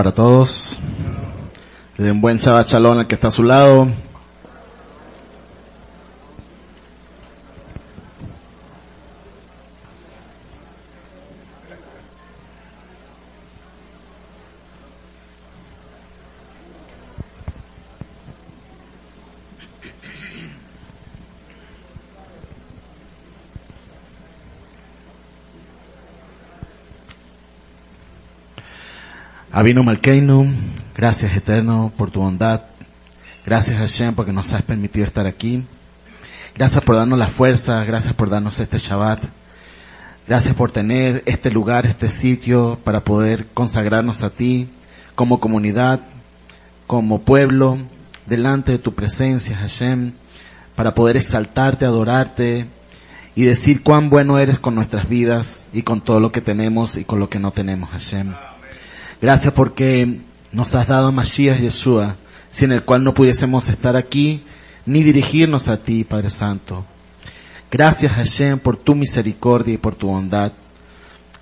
para todos. Un buen Shabbat Shalom al que está a su lado. Abino Malkeinu, gracias Eterno por tu bondad. Gracias Hashem porque nos has permitido estar aquí. Gracias por darnos la fuerza, gracias por darnos este Shabbat. Gracias por tener este lugar, este sitio para poder consagrarnos a ti como comunidad, como pueblo, delante de tu presencia, Hashem, para poder exaltarte, adorarte y decir cuán bueno eres con nuestras vidas y con todo lo que tenemos y con lo que no tenemos, Hashem. Gracias porque nos has dado a Yeshua, sin el cual no pudiésemos estar aquí ni dirigirnos a ti, Padre Santo. Gracias Hashem por tu misericordia y por tu bondad.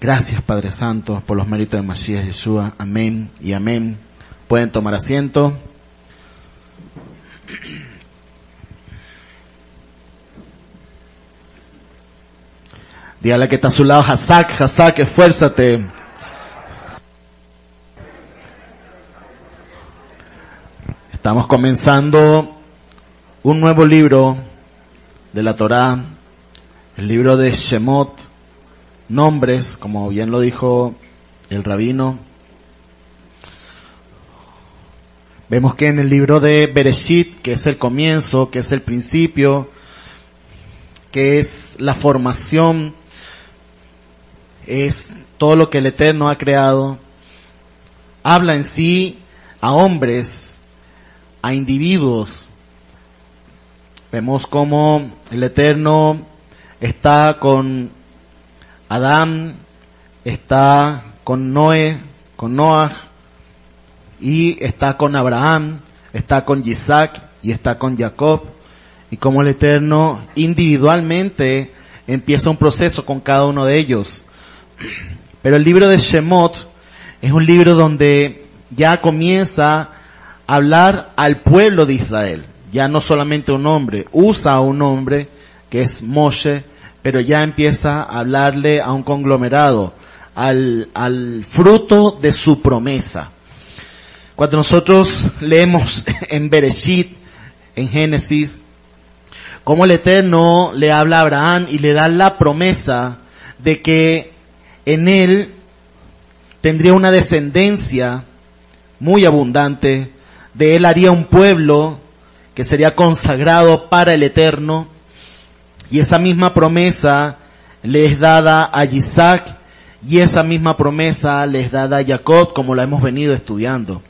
Gracias Padre Santo por los méritos de Mashiach Yeshua. Amén y amén. Pueden tomar asiento. Dígale que está a su lado, Hazak, Hazak, esfuérzate. Estamos comenzando un nuevo libro de la Torá, el libro de Shemot, nombres, como bien lo dijo el rabino. Vemos que en el libro de Bereshit, que es el comienzo, que es el principio, que es la formación, es todo lo que el Eterno ha creado, habla en sí a hombres a individuos. Vemos cómo el Eterno está con Adán, está con Noé, con Noah, y está con Abraham, está con Isaac y está con Jacob. Y como el Eterno individualmente empieza un proceso con cada uno de ellos. Pero el libro de Shemot es un libro donde ya comienza hablar al pueblo de Israel. Ya no solamente un hombre, usa un hombre que es Moshe, pero ya empieza a hablarle a un conglomerado, al, fruto de su promesa. Cuando nosotros leemos en Bereshit, en Génesis, como el Eterno le habla a Abraham y le da la promesa de que en él tendría una descendencia muy abundante, de él haría un pueblo que sería consagrado para el eterno. Y esa misma promesa le es dada a Isaac y esa misma promesa le es dada a Jacob como la hemos venido estudiando.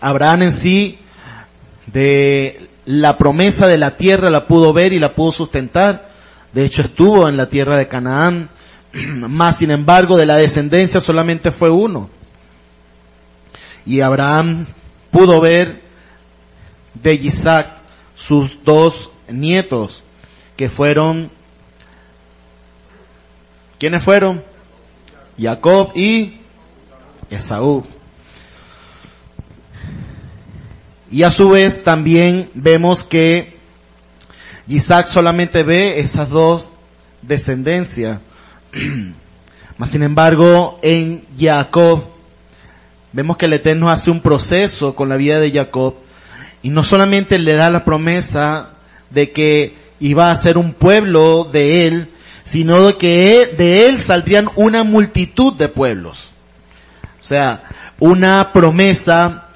Abraham en sí de la promesa de la tierra la pudo ver y la pudo sustentar. De hecho estuvo en la tierra de Canaán. Más sin embargo de la descendencia solamente fue uno. Y Abraham pudo ver de Isaac sus dos nietos, que fueron, ¿quiénes fueron? Jacob y Esaú. Y a su vez también vemos que Isaac solamente ve esas dos descendencias. Mas sin embargo, en Jacob vemos que el Eterno hace un proceso con la vida de Jacob y no solamente le da la promesa de que iba a ser un pueblo de él, sino de que de él saldrían una multitud de pueblos. O sea, una promesa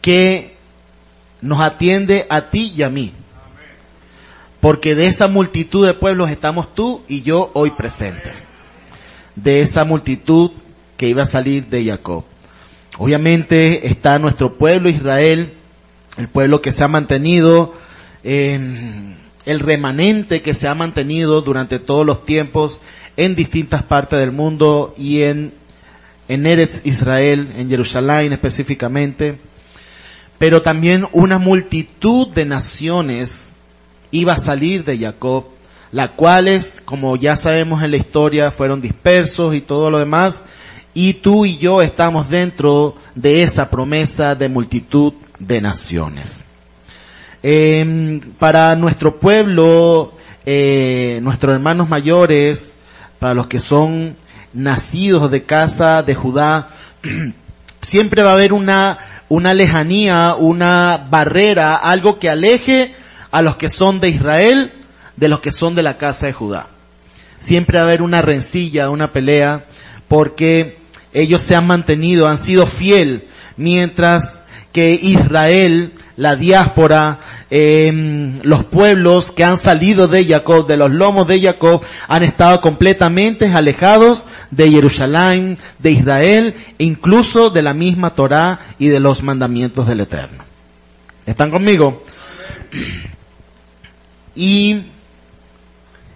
que nos atiende a ti y a mí. Porque de esa multitud de pueblos estamos tú y yo hoy presentes. De esa multitud que iba a salir de Jacob. Obviamente está nuestro pueblo Israel, el pueblo que se ha mantenido, en el remanente que se ha mantenido durante todos los tiempos en distintas partes del mundo y en, en Eretz Israel, en Jerusalén específicamente. Pero también una multitud de naciones iba a salir de Jacob, las cuales, como ya sabemos en la historia, fueron dispersos y todo lo demás, y tú y yo estamos dentro de esa promesa de multitud de naciones. Eh, para nuestro pueblo, eh, nuestros hermanos mayores, para los que son nacidos de casa de Judá, siempre va a haber una, una lejanía, una barrera, algo que aleje a los que son de Israel de los que son de la casa de Judá. Siempre va a haber una rencilla, una pelea, porque ellos se han mantenido, han sido fiel, mientras que Israel, la diáspora, eh, los pueblos que han salido de Jacob, de los lomos de Jacob, han estado completamente alejados de Jerusalén, de Israel, e incluso de la misma Torá y de los mandamientos del Eterno. ¿Están conmigo? Y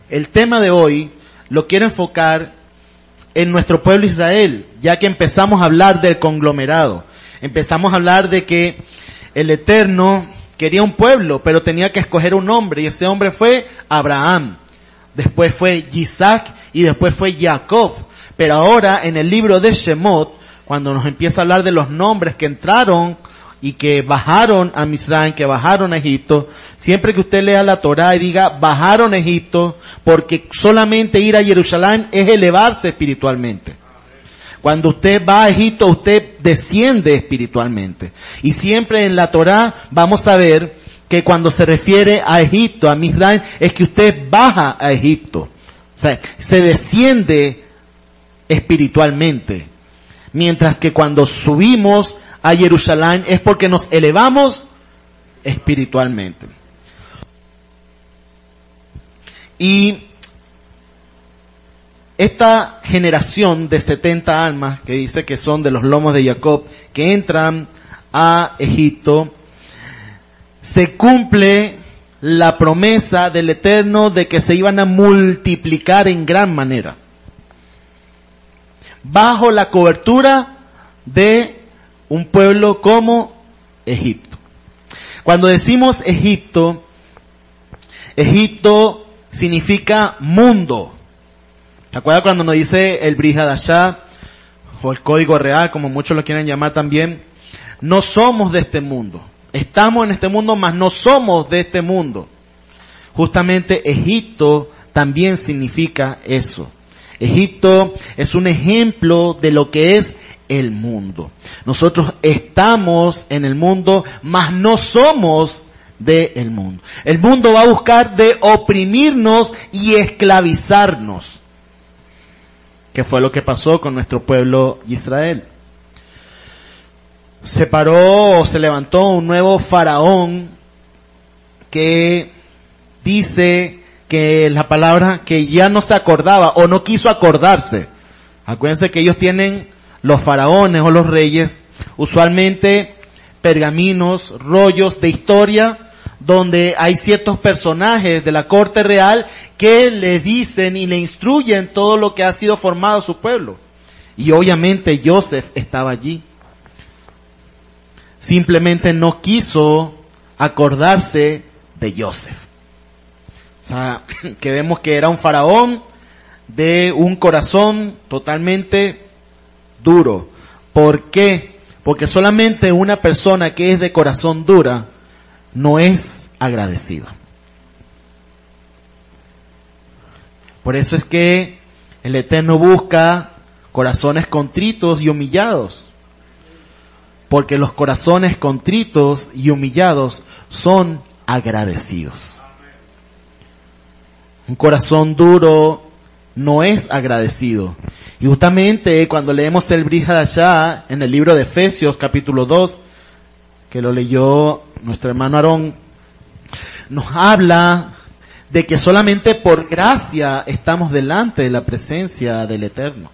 el tema de hoy lo quiero enfocar en nuestro pueblo Israel, ya que empezamos a hablar del conglomerado. Empezamos a hablar de que el Eterno quería un pueblo, pero tenía que escoger un hombre, y ese hombre fue Abraham. Después fue Isaac y después fue Jacob. Pero ahora en el libro de Shemot, cuando nos empieza a hablar de los nombres que entraron y que bajaron a Misraim, que bajaron a Egipto, siempre que usted lea la Torá y diga bajaron a Egipto, porque solamente ir a Jerusalén es elevarse espiritualmente. Cuando usted va a Egipto, usted desciende espiritualmente. Y siempre en la Torá vamos a ver que cuando se refiere a Egipto, a Misraim, es que usted baja a Egipto. O sea, se desciende espiritualmente. Mientras que cuando subimos a Jerusalén es porque nos elevamos espiritualmente. Y esta generación de 70 almas que dice que son de los lomos de Jacob, que entran a Egipto, se cumple la promesa del Eterno de que se iban a multiplicar en gran manera. Bajo la cobertura de un pueblo como Egipto. Cuando decimos Egipto, Egipto significa mundo. ¿Se acuerdan cuando nos dice el Brihadashah o el código real, como muchos lo quieren llamar también? No somos de este mundo. Estamos en este mundo, mas no somos de este mundo. Justamente Egipto también significa eso. Egipto es un ejemplo de lo que es el mundo. Nosotros estamos en el mundo, mas no somos del mundo. El mundo va a buscar de oprimirnos y esclavizarnos. Que fue lo que pasó con nuestro pueblo Israel. Se paró o se levantó un nuevo faraón que dice que la palabra que ya no se acordaba o no quiso acordarse. Acuérdense que ellos tienen los faraones o los reyes, usualmente pergaminos, rollos de historia, donde hay ciertos personajes de la corte real que le dicen y le instruyen todo lo que ha sido formado su pueblo. Y obviamente Joseph estaba allí. Simplemente no quiso acordarse de Joseph. O sea, que vemos que era un faraón de un corazón totalmente duro. ¿Por qué? Porque solamente una persona que es de corazón dura no es agradecida. Por eso es que el Eterno busca corazones contritos y humillados. Porque los corazones contritos y humillados son agradecidos. Un corazón duro no es agradecido. Y justamente cuando leemos el Brihadashah en el libro de Efesios capítulo 2, que lo leyó nuestro hermano Aarón, nos habla de que solamente por gracia estamos delante de la presencia del Eterno.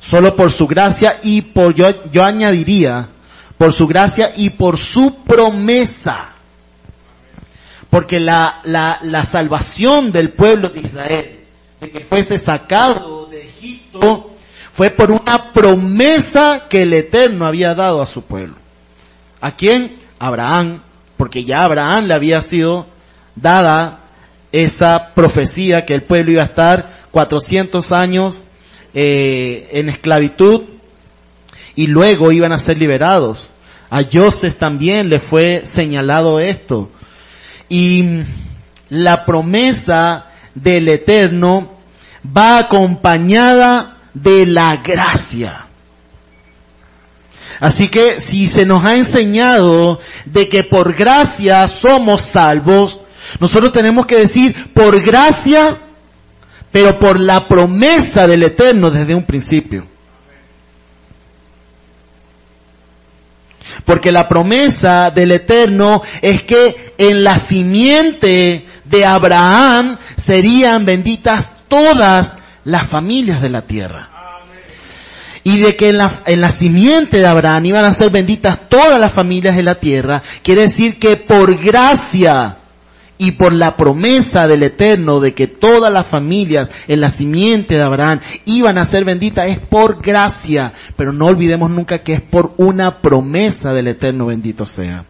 Solo por su gracia y por, yo, yo añadiría, por su gracia y por su promesa. Porque la, la, la salvación del pueblo de Israel de que fuese sacado de Egipto fue por una promesa que el Eterno había dado a su pueblo. ¿A quién? Abraham, porque ya a Abraham le había sido dada esa profecía que el pueblo iba a estar 400 años eh, en esclavitud y luego iban a ser liberados. A Joseph también le fue señalado esto. Y la promesa del Eterno va acompañada de la gracia. Así que si se nos ha enseñado de que por gracia somos salvos, nosotros tenemos que decir por gracia, pero por la promesa del Eterno desde un principio. Porque la promesa del Eterno es que en la simiente de Abraham serían benditas todas las familias de la tierra. Y de que en la, en la simiente de Abraham iban a ser benditas todas las familias de la tierra, quiere decir que por gracia y por la promesa del Eterno de que todas las familias en la simiente de Abraham iban a ser benditas es por gracia, pero no olvidemos nunca que es por una promesa del Eterno bendito sea.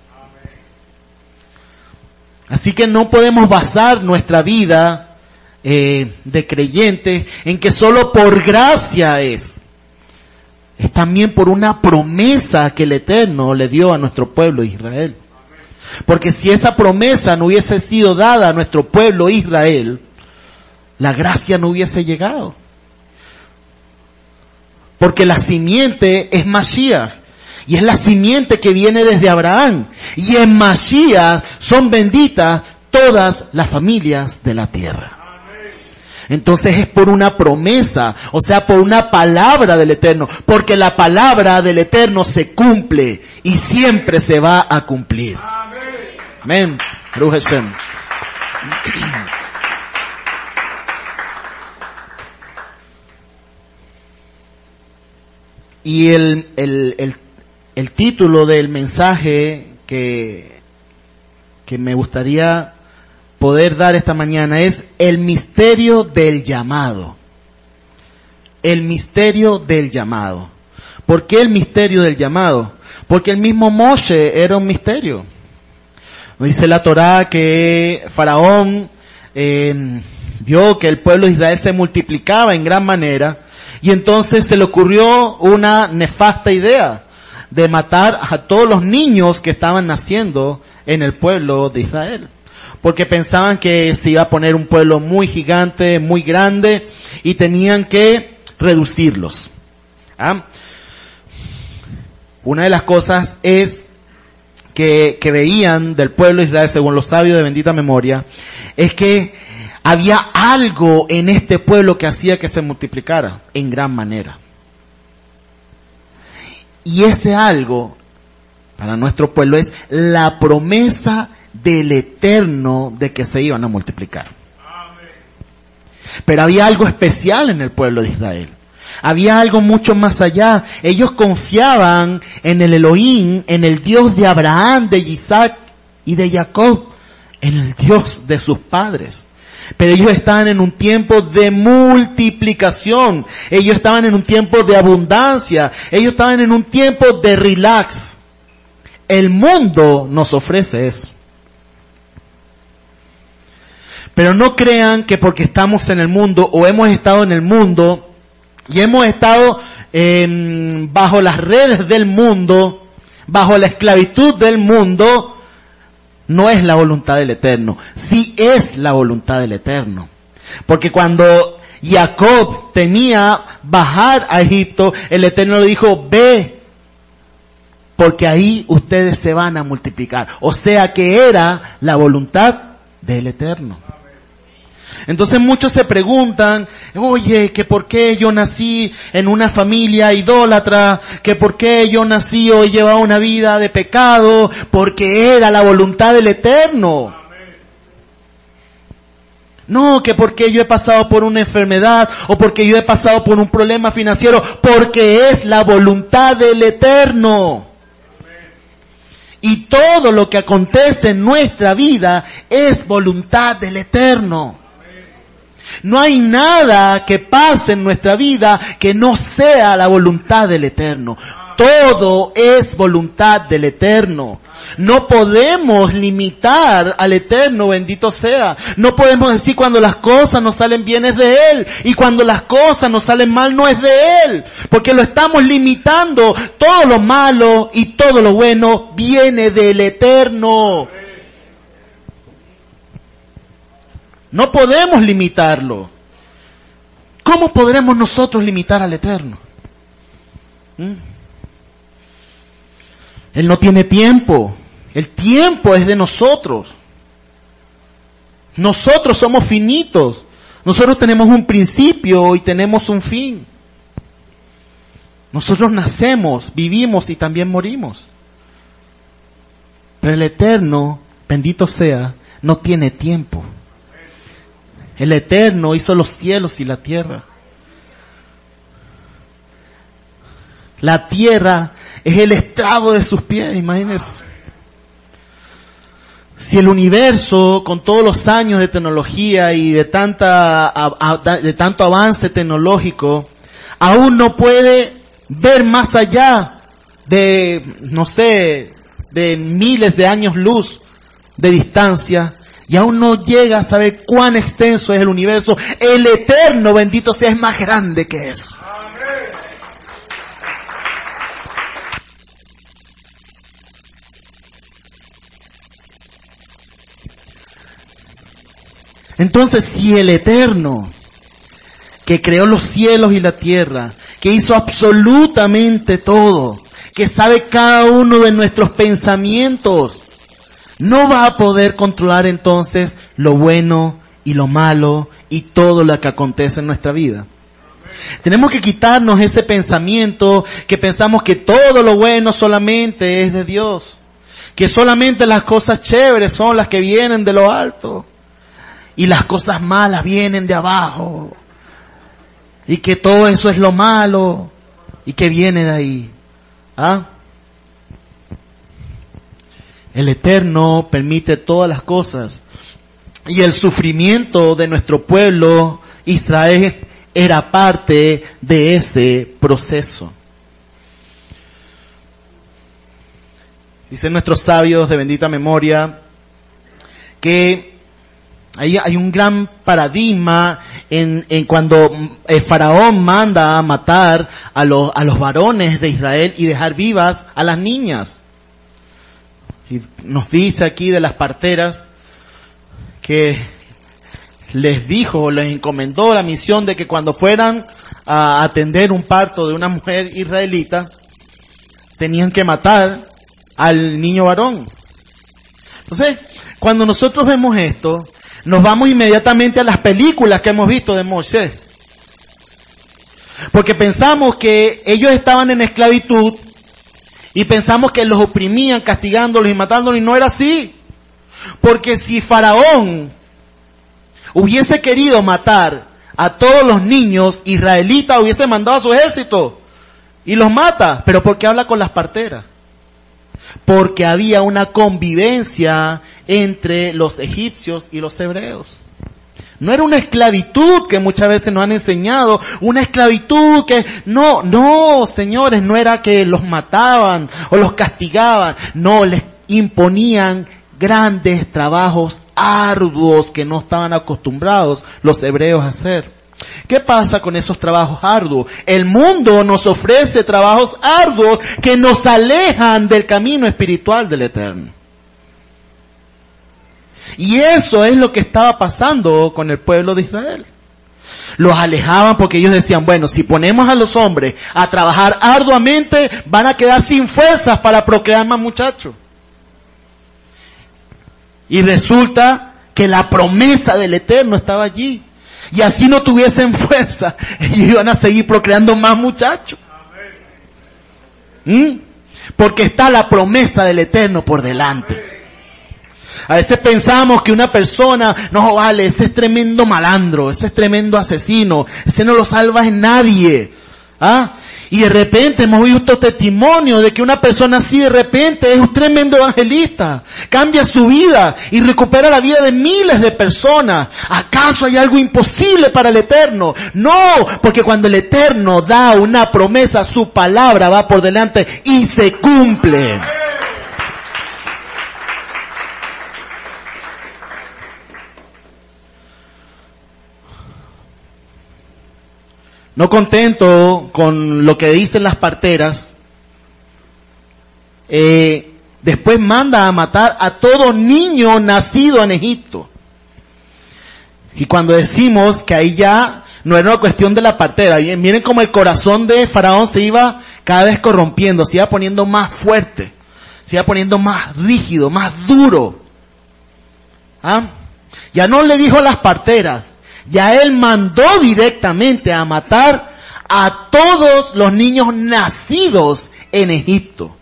Así que no podemos basar nuestra vida eh, de creyente en que solo por gracia es. Es también por una promesa que el Eterno le dio a nuestro pueblo Israel. Porque si esa promesa no hubiese sido dada a nuestro pueblo Israel, la gracia no hubiese llegado. Porque la simiente es Mashiach. Y es la simiente que viene desde Abraham. Y en Mashiach son benditas todas las familias de la tierra. Entonces es por una promesa, o sea, por una palabra del Eterno, porque la palabra del Eterno se cumple y siempre se va a cumplir. Amén. Y el, el, el, el, título del mensaje que, que me gustaría poder dar esta mañana es el misterio del llamado. El misterio del llamado. ¿Por qué el misterio del llamado? Porque el mismo Moshe era un misterio. Dice la Torá que Faraón eh, vio que el pueblo de Israel se multiplicaba en gran manera y entonces se le ocurrió una nefasta idea de matar a todos los niños que estaban naciendo en el pueblo de Israel porque pensaban que se iba a poner un pueblo muy gigante, muy grande, y tenían que reducirlos. ¿Ah? Una de las cosas es que, que veían del pueblo de Israel, según los sabios de bendita memoria, es que había algo en este pueblo que hacía que se multiplicara en gran manera. Y ese algo para nuestro pueblo es la promesa del eterno de que se iban a multiplicar. Pero había algo especial en el pueblo de Israel. Había algo mucho más allá. Ellos confiaban en el Elohim, en el Dios de Abraham, de Isaac y de Jacob, en el Dios de sus padres. Pero ellos estaban en un tiempo de multiplicación. Ellos estaban en un tiempo de abundancia. Ellos estaban en un tiempo de relax. El mundo nos ofrece eso. Pero no crean que porque estamos en el mundo o hemos estado en el mundo y hemos estado bajo las redes del mundo, bajo la esclavitud del mundo, no es la voluntad del Eterno. Sí es la voluntad del Eterno. Porque cuando Jacob tenía bajar a Egipto, el Eterno le dijo, ve, porque ahí ustedes se van a multiplicar. O sea que era la voluntad del Eterno. Entonces muchos se preguntan, oye, que por qué yo nací en una familia idólatra, que por qué yo nací o he llevado una vida de pecado, porque era la voluntad del Eterno. No, que porque yo he pasado por una enfermedad o porque yo he pasado por un problema financiero, porque es la voluntad del Eterno. Y todo lo que acontece en nuestra vida es voluntad del Eterno. No hay nada que pase en nuestra vida que no sea la voluntad del Eterno. Todo es voluntad del Eterno. No podemos limitar al Eterno, bendito sea. No podemos decir cuando las cosas nos salen bien es de Él y cuando las cosas nos salen mal no es de Él. Porque lo estamos limitando. Todo lo malo y todo lo bueno viene del Eterno. No podemos limitarlo. ¿Cómo podremos nosotros limitar al Eterno? ¿Mm? Él no tiene tiempo. El tiempo es de nosotros. Nosotros somos finitos. Nosotros tenemos un principio y tenemos un fin. Nosotros nacemos, vivimos y también morimos. Pero el Eterno, bendito sea, no tiene tiempo. El Eterno hizo los cielos y la tierra. La tierra es el estrado de sus pies, imagínense. Si el universo, con todos los años de tecnología y de tanta, de tanto avance tecnológico, aún no puede ver más allá de, no sé, de miles de años luz de distancia, y aún no llega a saber cuán extenso es el universo, el eterno bendito sea es más grande que eso. Entonces, si el Eterno, que creó los cielos y la tierra, que hizo absolutamente todo, que sabe cada uno de nuestros pensamientos, no va a poder controlar entonces lo bueno y lo malo y todo lo que acontece en nuestra vida. Tenemos que quitarnos ese pensamiento que pensamos que todo lo bueno solamente es de Dios, que solamente las cosas chéveres son las que vienen de lo alto y las cosas malas vienen de abajo y que todo eso es lo malo y que viene de ahí. ¿Ah? El Eterno permite todas las cosas. Y el sufrimiento de nuestro pueblo, Israel, era parte de ese proceso. Dicen nuestros sabios de bendita memoria que hay, un gran paradigma en, en cuando el faraón manda a matar a los, a los varones de Israel y dejar vivas a las niñas. Y nos dice aquí de las parteras que les dijo, les encomendó la misión de que cuando fueran a atender un parto de una mujer israelita, tenían que matar al niño varón. Entonces, cuando nosotros vemos esto, nos vamos inmediatamente a las películas que hemos visto de Moisés. Porque pensamos que ellos estaban en esclavitud y pensamos que los oprimían castigándolos y matándolos y no era así. Porque si Faraón hubiese querido matar a todos los niños israelitas, hubiese mandado a su ejército y los mata. Pero ¿por qué habla con las parteras? Porque había una convivencia entre los egipcios y los hebreos. No era una esclavitud que muchas veces nos han enseñado, una esclavitud que no, no, señores, no era que los mataban o los castigaban, no, les imponían grandes trabajos arduos que no estaban acostumbrados los hebreos a hacer. ¿Qué pasa con esos trabajos arduos? El mundo nos ofrece trabajos arduos que nos alejan del camino espiritual del Eterno. Y eso es lo que estaba pasando con el pueblo de Israel. Los alejaban porque ellos decían, bueno, si ponemos a los hombres a trabajar arduamente, van a quedar sin fuerzas para procrear más muchachos. Y resulta que la promesa del Eterno estaba allí. Y así no tuviesen fuerza, ellos iban a seguir procreando más muchachos. ¿Mm? Porque está la promesa del Eterno por delante. A veces pensamos que una persona, no vale, ese es tremendo malandro, ese es tremendo asesino, ese no lo salva en nadie. ¿Ah? Y de repente hemos visto testimonio de que una persona así de repente es un tremendo evangelista, cambia su vida y recupera la vida de miles de personas. ¿Acaso hay algo imposible para el Eterno? No, porque cuando el Eterno da una promesa, su palabra va por delante y se cumple. No contento con lo que dicen las parteras, eh, después manda a matar a todo niño nacido en Egipto. Y cuando decimos que ahí ya no era una cuestión de la partera, miren cómo el corazón de Faraón se iba cada vez corrompiendo, se iba poniendo más fuerte, se iba poniendo más rígido, más duro. ¿Ah? Ya no le dijo a las parteras, ya él mandó directamente a matar a todos los niños nacidos en Egipto.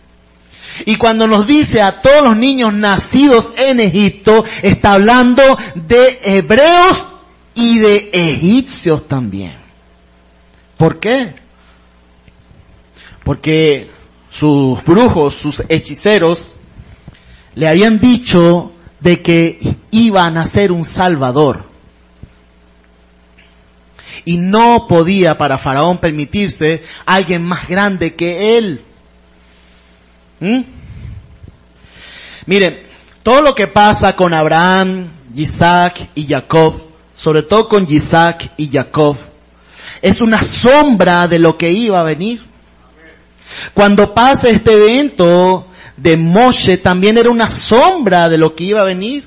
Y cuando nos dice a todos los niños nacidos en Egipto, está hablando de hebreos y de egipcios también. ¿Por qué? Porque sus brujos, sus hechiceros, le habían dicho de que iba a nacer un salvador y no podía para Faraón permitirse alguien más grande que él. ¿Mm? Miren, todo lo que pasa con Abraham, Isaac y Jacob, sobre todo con Isaac y Jacob, es una sombra de lo que iba a venir. Cuando pasa este evento de Moshe, también era una sombra de lo que iba a venir.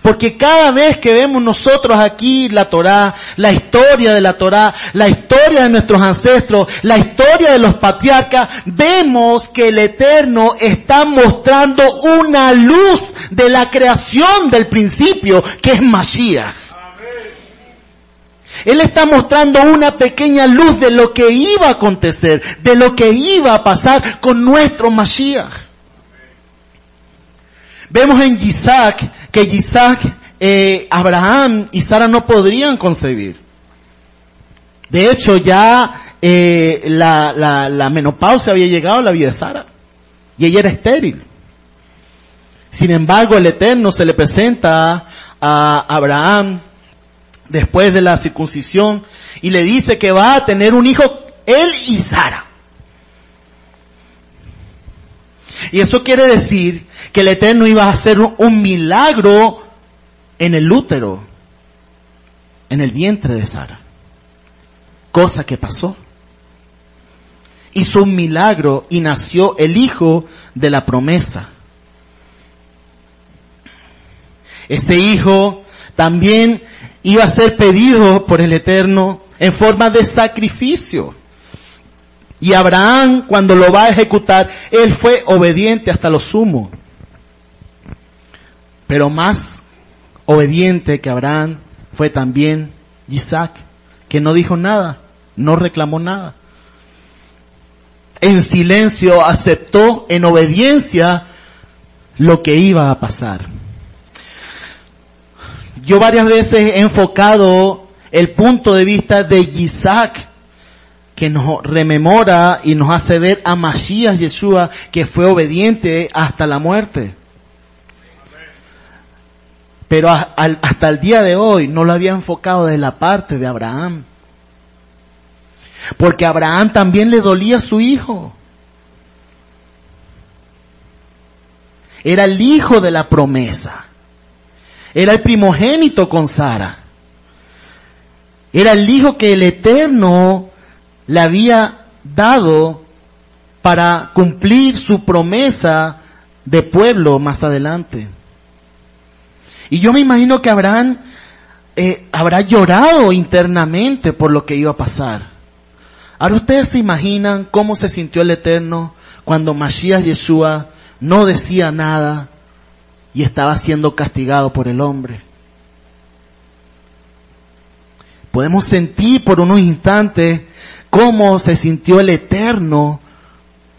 Porque cada vez que vemos nosotros aquí la Torá, la historia de la Torá, la historia de nuestros ancestros, la historia de los patriarcas, vemos que el Eterno está mostrando una luz de la creación del principio, que es Mashiach. Él está mostrando una pequeña luz de lo que iba a acontecer, de lo que iba a pasar con nuestro Mashiach. Vemos en Isaac que Isaac, eh, Abraham y Sara no podrían concebir. De hecho, ya eh, la, la, la menopausia había llegado a la vida de Sara y ella era estéril. Sin embargo, el Eterno se le presenta a Abraham después de la circuncisión y le dice que va a tener un hijo él y Sara. Y eso quiere decir que el Eterno iba a hacer un milagro en el útero, en el vientre de Sara. Cosa que pasó. Hizo un milagro y nació el hijo de la promesa. Ese hijo también iba a ser pedido por el Eterno en forma de sacrificio. Y Abraham, cuando lo va a ejecutar, él fue obediente hasta lo sumo. Pero más obediente que Abraham fue también Isaac, que no dijo nada, no reclamó nada. En silencio aceptó en obediencia lo que iba a pasar. Yo varias veces he enfocado el punto de vista de Isaac que nos rememora y nos hace ver a Masías Yeshua que fue obediente hasta la muerte. Pero hasta el día de hoy no lo había enfocado de la parte de Abraham. Porque a Abraham también le dolía su hijo. Era el hijo de la promesa. Era el primogénito con Sara. Era el hijo que el Eterno le había dado para cumplir su promesa de pueblo más adelante. Y yo me imagino que Abraham eh, habrá llorado internamente por lo que iba a pasar. Ahora ustedes se imaginan cómo se sintió el Eterno cuando Mashiach Yeshua no decía nada y estaba siendo castigado por el hombre. Podemos sentir por unos instantes cómo se sintió el Eterno,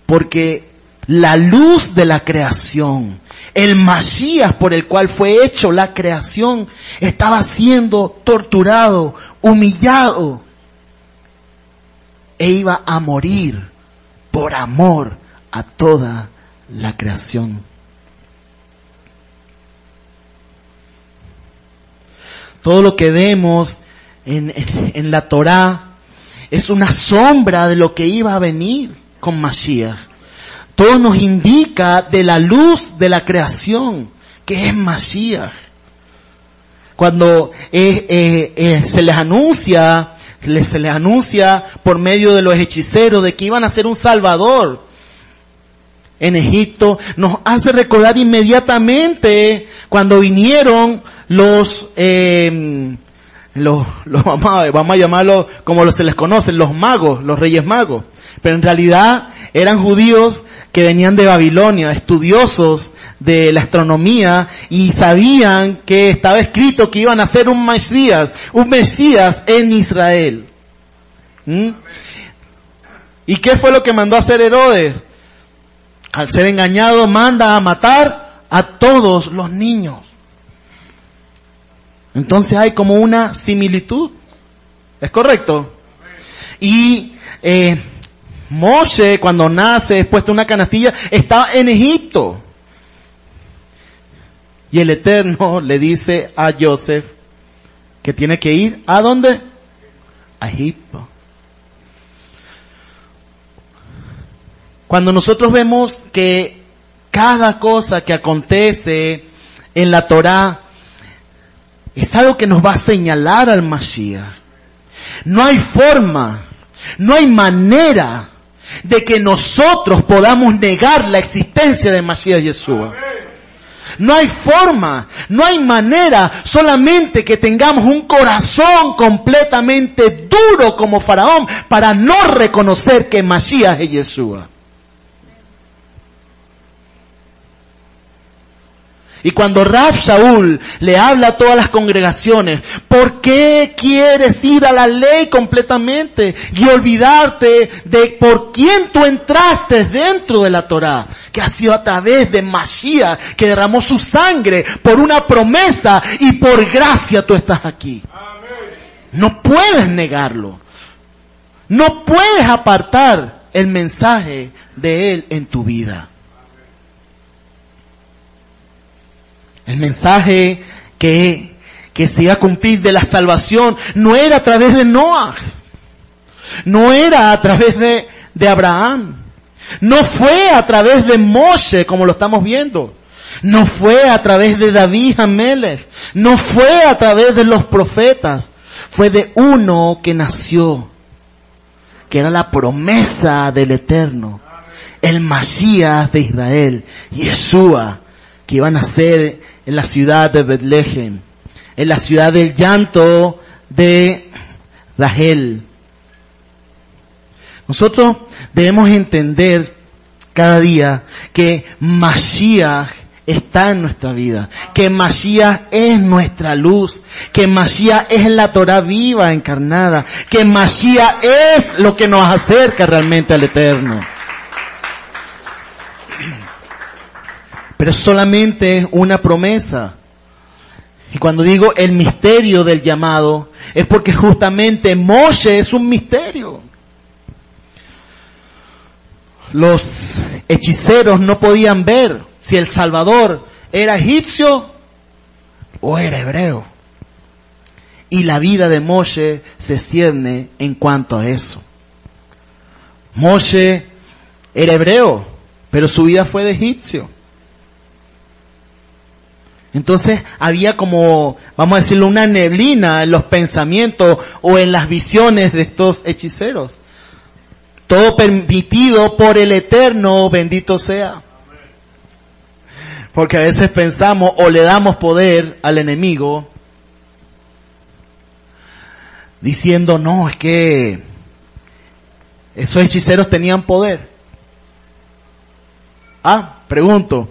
porque la luz de la creación, el Masías por el cual fue hecho la creación, estaba siendo torturado, humillado, e iba a morir por amor a toda la creación. Todo lo que vemos en, en, la Torá es una sombra de lo que iba a venir con Mashiach. Todo nos indica de la luz de la creación, que es Mashiach. Cuando eh, eh, eh, se les anuncia, se les anuncia por medio de los hechiceros de que iban a ser un salvador en Egipto, nos hace recordar inmediatamente cuando vinieron los, los, los vamos, a, llamarlos como se les conoce, los magos, los reyes magos. Pero en realidad eran judíos que venían de Babilonia, estudiosos de la astronomía y sabían que estaba escrito que iban a ser un Mesías, un Mesías en Israel. ¿Mm? ¿Y qué fue lo que mandó a hacer Herodes? Al ser engañado manda a matar a todos los niños. Entonces hay como una similitud. ¿Es correcto? Y eh, Moshe cuando nace, puesto una canastilla, estaba en Egipto. Y el Eterno le dice a Joseph que tiene que ir a dónde? A Egipto. Cuando nosotros vemos que cada cosa que acontece en la Torá es algo que nos va a señalar al Mashiach. No hay forma, no hay manera de que nosotros podamos negar la existencia de Mashiach Yeshua. No hay forma, no hay manera, solamente que tengamos un corazón completamente duro como Faraón para no reconocer que Mashiach es Yeshua. Y cuando Raf Shaul le habla a todas las congregaciones, ¿por qué quieres ir a la ley completamente y olvidarte de por quién tú entraste dentro de la Torá? Que ha sido a través de Mashiach, que derramó su sangre por una promesa y por gracia tú estás aquí. No puedes negarlo. No puedes apartar el mensaje de Él en tu vida. El mensaje que, que se iba a cumplir de la salvación no era a través de Noah. No era a través de, de Abraham. No fue a través de Moshe como lo estamos viendo. No fue a través de David Amelech. No fue a través de los profetas. Fue de uno que nació. Que era la promesa del Eterno. El Masías de Israel. Yeshua. Que iba a nacer en la ciudad de Betlehem, en la ciudad del llanto de Rahel. Nosotros debemos entender cada día que Mashiach está en nuestra vida, que Mashiach es nuestra luz, que Mashiach es la Torah viva encarnada, que Mashiach es lo que nos acerca realmente al Eterno. Pero es solamente una promesa. Y cuando digo el misterio del llamado, es porque justamente Moshe es un misterio. Los hechiceros no podían ver si el Salvador era egipcio o era hebreo. Y la vida de Moshe se cierne en cuanto a eso. Moshe era hebreo, pero su vida fue de egipcio. Entonces había como, vamos a decirlo, una neblina en los pensamientos o en las visiones de estos hechiceros. Todo permitido por el Eterno, bendito sea. Porque a veces pensamos o le damos poder al enemigo diciendo, no, es que esos hechiceros tenían poder. Ah, pregunto,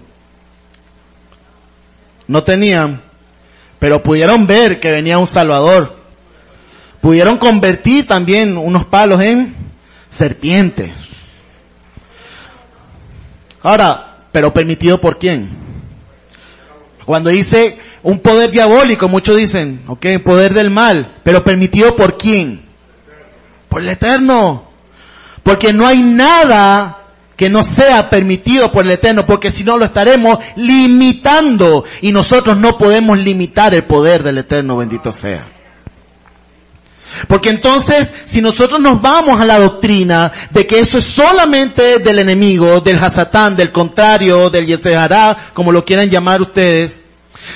no tenían, pero pudieron ver que venía un Salvador. Pudieron convertir también unos palos en serpientes. Ahora, pero permitido por quién? Cuando dice un poder diabólico, muchos dicen, ok, poder del mal, pero permitido por quién? Por el Eterno. Porque no hay nada que no sea permitido por el Eterno, porque si no lo estaremos limitando y nosotros no podemos limitar el poder del Eterno, bendito sea. Porque entonces, si nosotros nos vamos a la doctrina de que eso es solamente del enemigo, del Hasatán, del contrario, del Yesehará, como lo quieran llamar ustedes,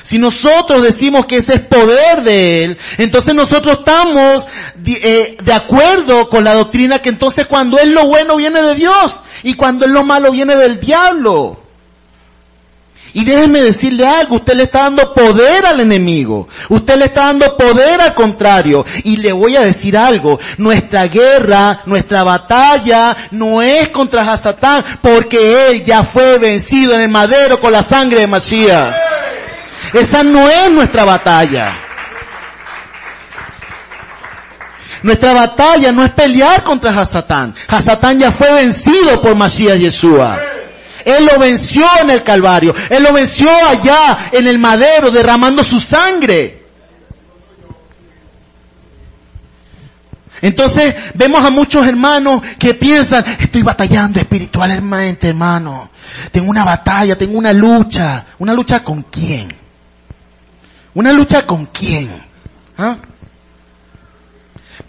si nosotros decimos que ese es poder de Él, entonces nosotros estamos eh, de acuerdo con la doctrina que entonces cuando es lo bueno viene de Dios y cuando es lo malo viene del diablo. Y déjenme decirle algo, usted le está dando poder al enemigo, usted le está dando poder al contrario. Y le voy a decir algo, nuestra guerra, nuestra batalla no es contra Satán, porque él ya fue vencido en el madero con la sangre de Mashiach. Esa no es nuestra batalla. Nuestra batalla no es pelear contra Hasatán. Hasatán ya fue vencido por Mashiach Yeshua. Él lo venció en el Calvario. Él lo venció allá en el madero derramando su sangre. Entonces vemos a muchos hermanos que piensan, estoy batallando espiritualmente hermano. Tengo una batalla, tengo una lucha. ¿Una lucha con quién? ¿Una lucha con quién? ¿Ah?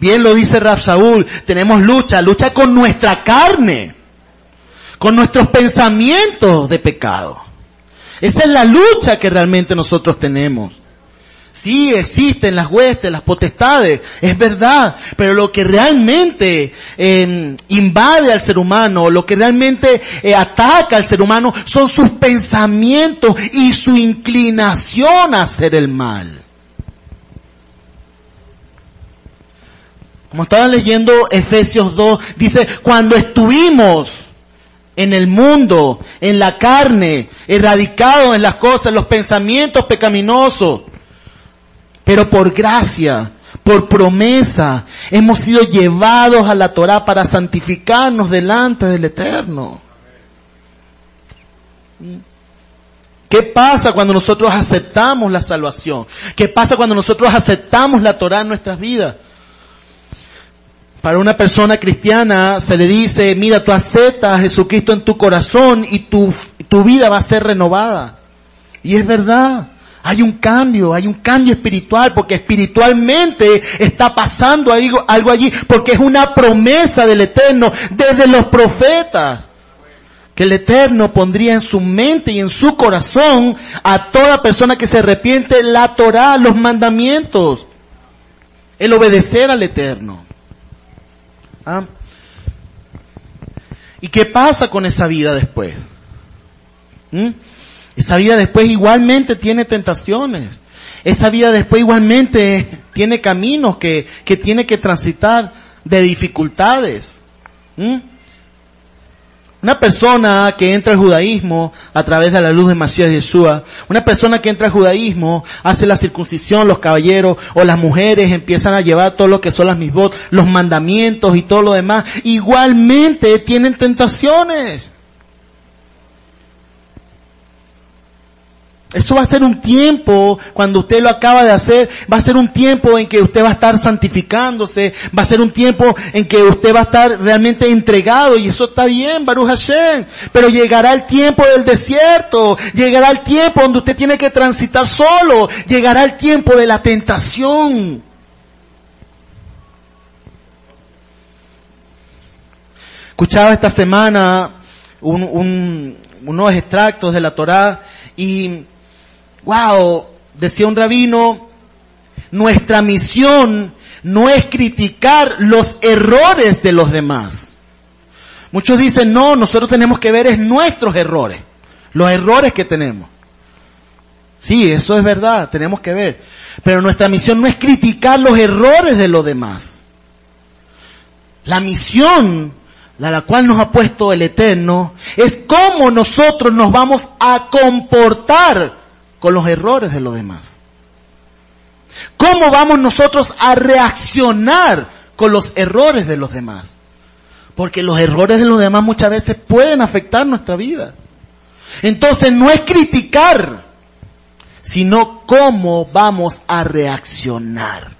Bien lo dice Raf Saúl, tenemos lucha, lucha con nuestra carne con nuestros pensamientos de pecado. Esa es la lucha que realmente nosotros tenemos. Sí, existen las huestes, las potestades, es verdad, pero lo que realmente em, invade al ser humano, lo que realmente eh, ataca al ser humano son sus pensamientos y su inclinación a hacer el mal. Como estaba leyendo Efesios 2, dice, cuando estuvimos en el mundo, en la carne, erradicado en las cosas, los pensamientos pecaminosos. Pero por gracia, por promesa, hemos sido llevados a la Torah para santificarnos delante del Eterno. ¿Qué pasa cuando nosotros aceptamos la salvación? ¿Qué pasa cuando nosotros aceptamos la Torah en nuestras vidas? Para una persona cristiana se le dice, mira, tú aceptas a Jesucristo en tu corazón y tu, tu vida va a ser renovada. Y es verdad. Hay un cambio, hay un cambio espiritual, porque espiritualmente está pasando algo, allí, porque es una promesa del Eterno desde los profetas, que el Eterno pondría en su mente y en su corazón a toda persona que se arrepiente la Torah, los mandamientos, el obedecer al Eterno. ¿Ah? ¿Y qué pasa con esa vida después? ¿Mm? Esa vida después igualmente tiene tentaciones. Esa vida después igualmente tiene caminos que, que tiene que transitar de dificultades. ¿Mm? Una persona que entra al judaísmo a través de la luz de Masías Yeshua, una persona que entra al judaísmo hace la circuncisión, los caballeros o las mujeres empiezan a llevar todo lo que son las misbot, los mandamientos y todo lo demás, igualmente tienen tentaciones. Eso va a ser un tiempo, cuando usted lo acaba de hacer, va a ser un tiempo en que usted va a estar santificándose, va a ser un tiempo en que usted va a estar realmente entregado. Y eso está bien, Baruch Hashem. Pero llegará el tiempo del desierto, llegará el tiempo donde usted tiene que transitar solo, llegará el tiempo de la tentación. Escuchaba esta semana unos extractos de la Torá y wow, decía un rabino, nuestra misión no es criticar los errores de los demás. Muchos dicen, no, nosotros tenemos que ver es nuestros errores, los errores que tenemos. Sí, eso es verdad, tenemos que ver. Pero nuestra misión no es criticar los errores de los demás. La misión, la, la cual nos ha puesto el Eterno, es cómo nosotros nos vamos a comportar con los errores de los demás? ¿Cómo vamos nosotros a reaccionar con los errores de los demás? Porque los errores de los demás muchas veces pueden afectar nuestra vida. Entonces no es criticar, sino cómo vamos a reaccionar.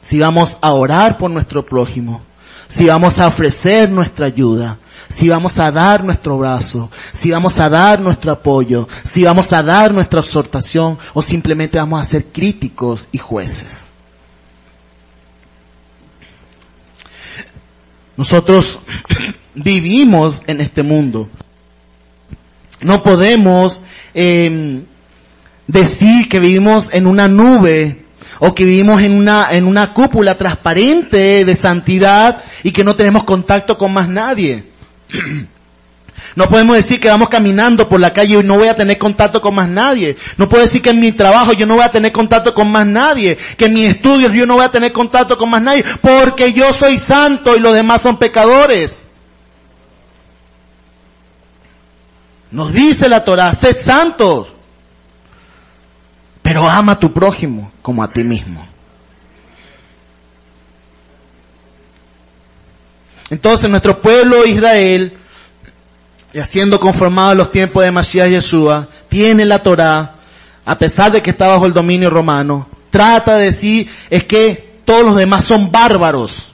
Si vamos a orar por nuestro prójimo, si vamos a ofrecer nuestra ayuda, si vamos a dar nuestro brazo, si vamos a dar nuestro apoyo, si vamos a dar nuestra exhortación o simplemente vamos a ser críticos y jueces. Nosotros vivimos en este mundo. No podemos eh, decir que vivimos en una nube o que vivimos en una, en una cúpula transparente de santidad y que no tenemos contacto con más nadie. No podemos decir que vamos caminando por la calle y no voy a tener contacto con más nadie. No puedo decir que en mi trabajo yo no voy a tener contacto con más nadie. Que en mis estudios yo no voy a tener contacto con más nadie. Porque yo soy santo y los demás son pecadores. Nos dice la Torah, sed santos. Pero ama a tu prójimo como a ti mismo. Entonces nuestro pueblo Israel, y haciendo conformado a los tiempos de Mashiach Yeshua, tiene la Torah, a pesar de que está bajo el dominio romano, trata de decir, es que todos los demás son bárbaros,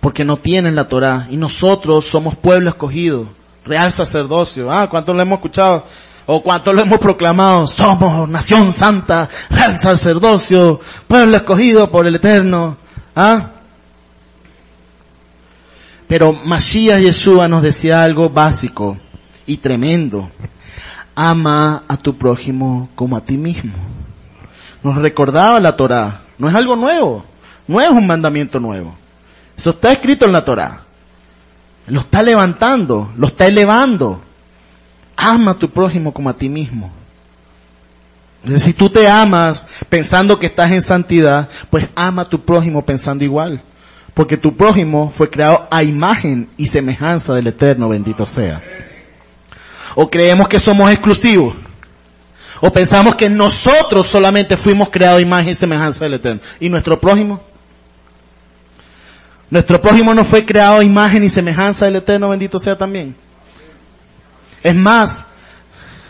porque no tienen la Torah, y nosotros somos pueblo escogido, real sacerdocio. Ah, ¿cuánto lo hemos escuchado? o cuánto lo hemos proclamado, somos nación santa, real sacerdocio, pueblo escogido por el Eterno. ¿Ah? Pero Mashiach Yeshua nos decía algo básico y tremendo. Ama a tu prójimo como a ti mismo. Nos recordaba la Torah. No es algo nuevo. No es un mandamiento nuevo. Eso está escrito en la Torah. Lo está levantando, lo está elevando. Ama a tu prójimo como a ti mismo. Si tú te amas pensando que estás en santidad, pues ama a tu prójimo pensando igual. Porque tu prójimo fue creado a imagen y semejanza del Eterno, bendito sea. O creemos que somos exclusivos. O pensamos que nosotros solamente fuimos creados a imagen y semejanza del Eterno. ¿Y nuestro prójimo? Nuestro prójimo no fue creado a imagen y semejanza del Eterno, bendito sea también. Es más,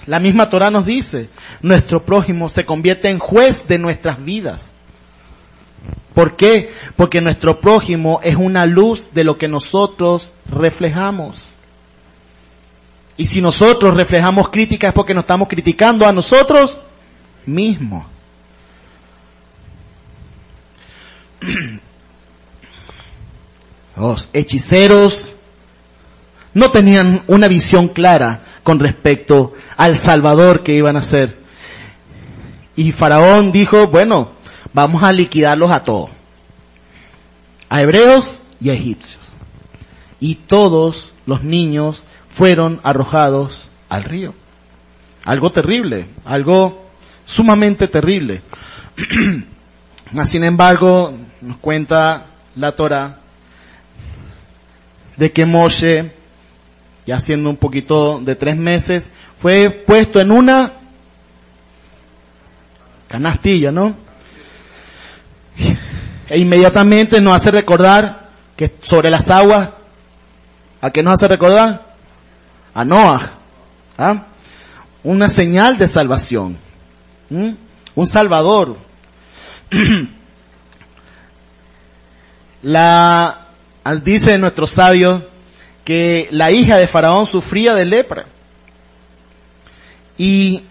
la misma Torah nos dice, nuestro prójimo se convierte en juez de nuestras vidas. ¿Por qué? Porque nuestro prójimo es una luz de lo que nosotros reflejamos. Y si nosotros reflejamos crítica es porque nos estamos criticando a nosotros mismos. Los hechiceros no tenían una visión clara con respecto al Salvador que iban a ser. Y Faraón dijo, bueno, vamos a liquidarlos a todos. A hebreos y a egipcios. Y todos los niños fueron arrojados al río. Algo terrible, algo sumamente terrible. Sin embargo, nos cuenta la Torah de que Moshe ya siendo un poquito de tres meses, fue puesto en una canastilla, ¿no? E inmediatamente nos hace recordar que sobre las aguas, ¿a qué nos hace recordar? A Noah. ¿ah? Una señal de salvación. Un salvador. La, dice nuestro sabio, que la hija de Faraón sufría de lepra. Y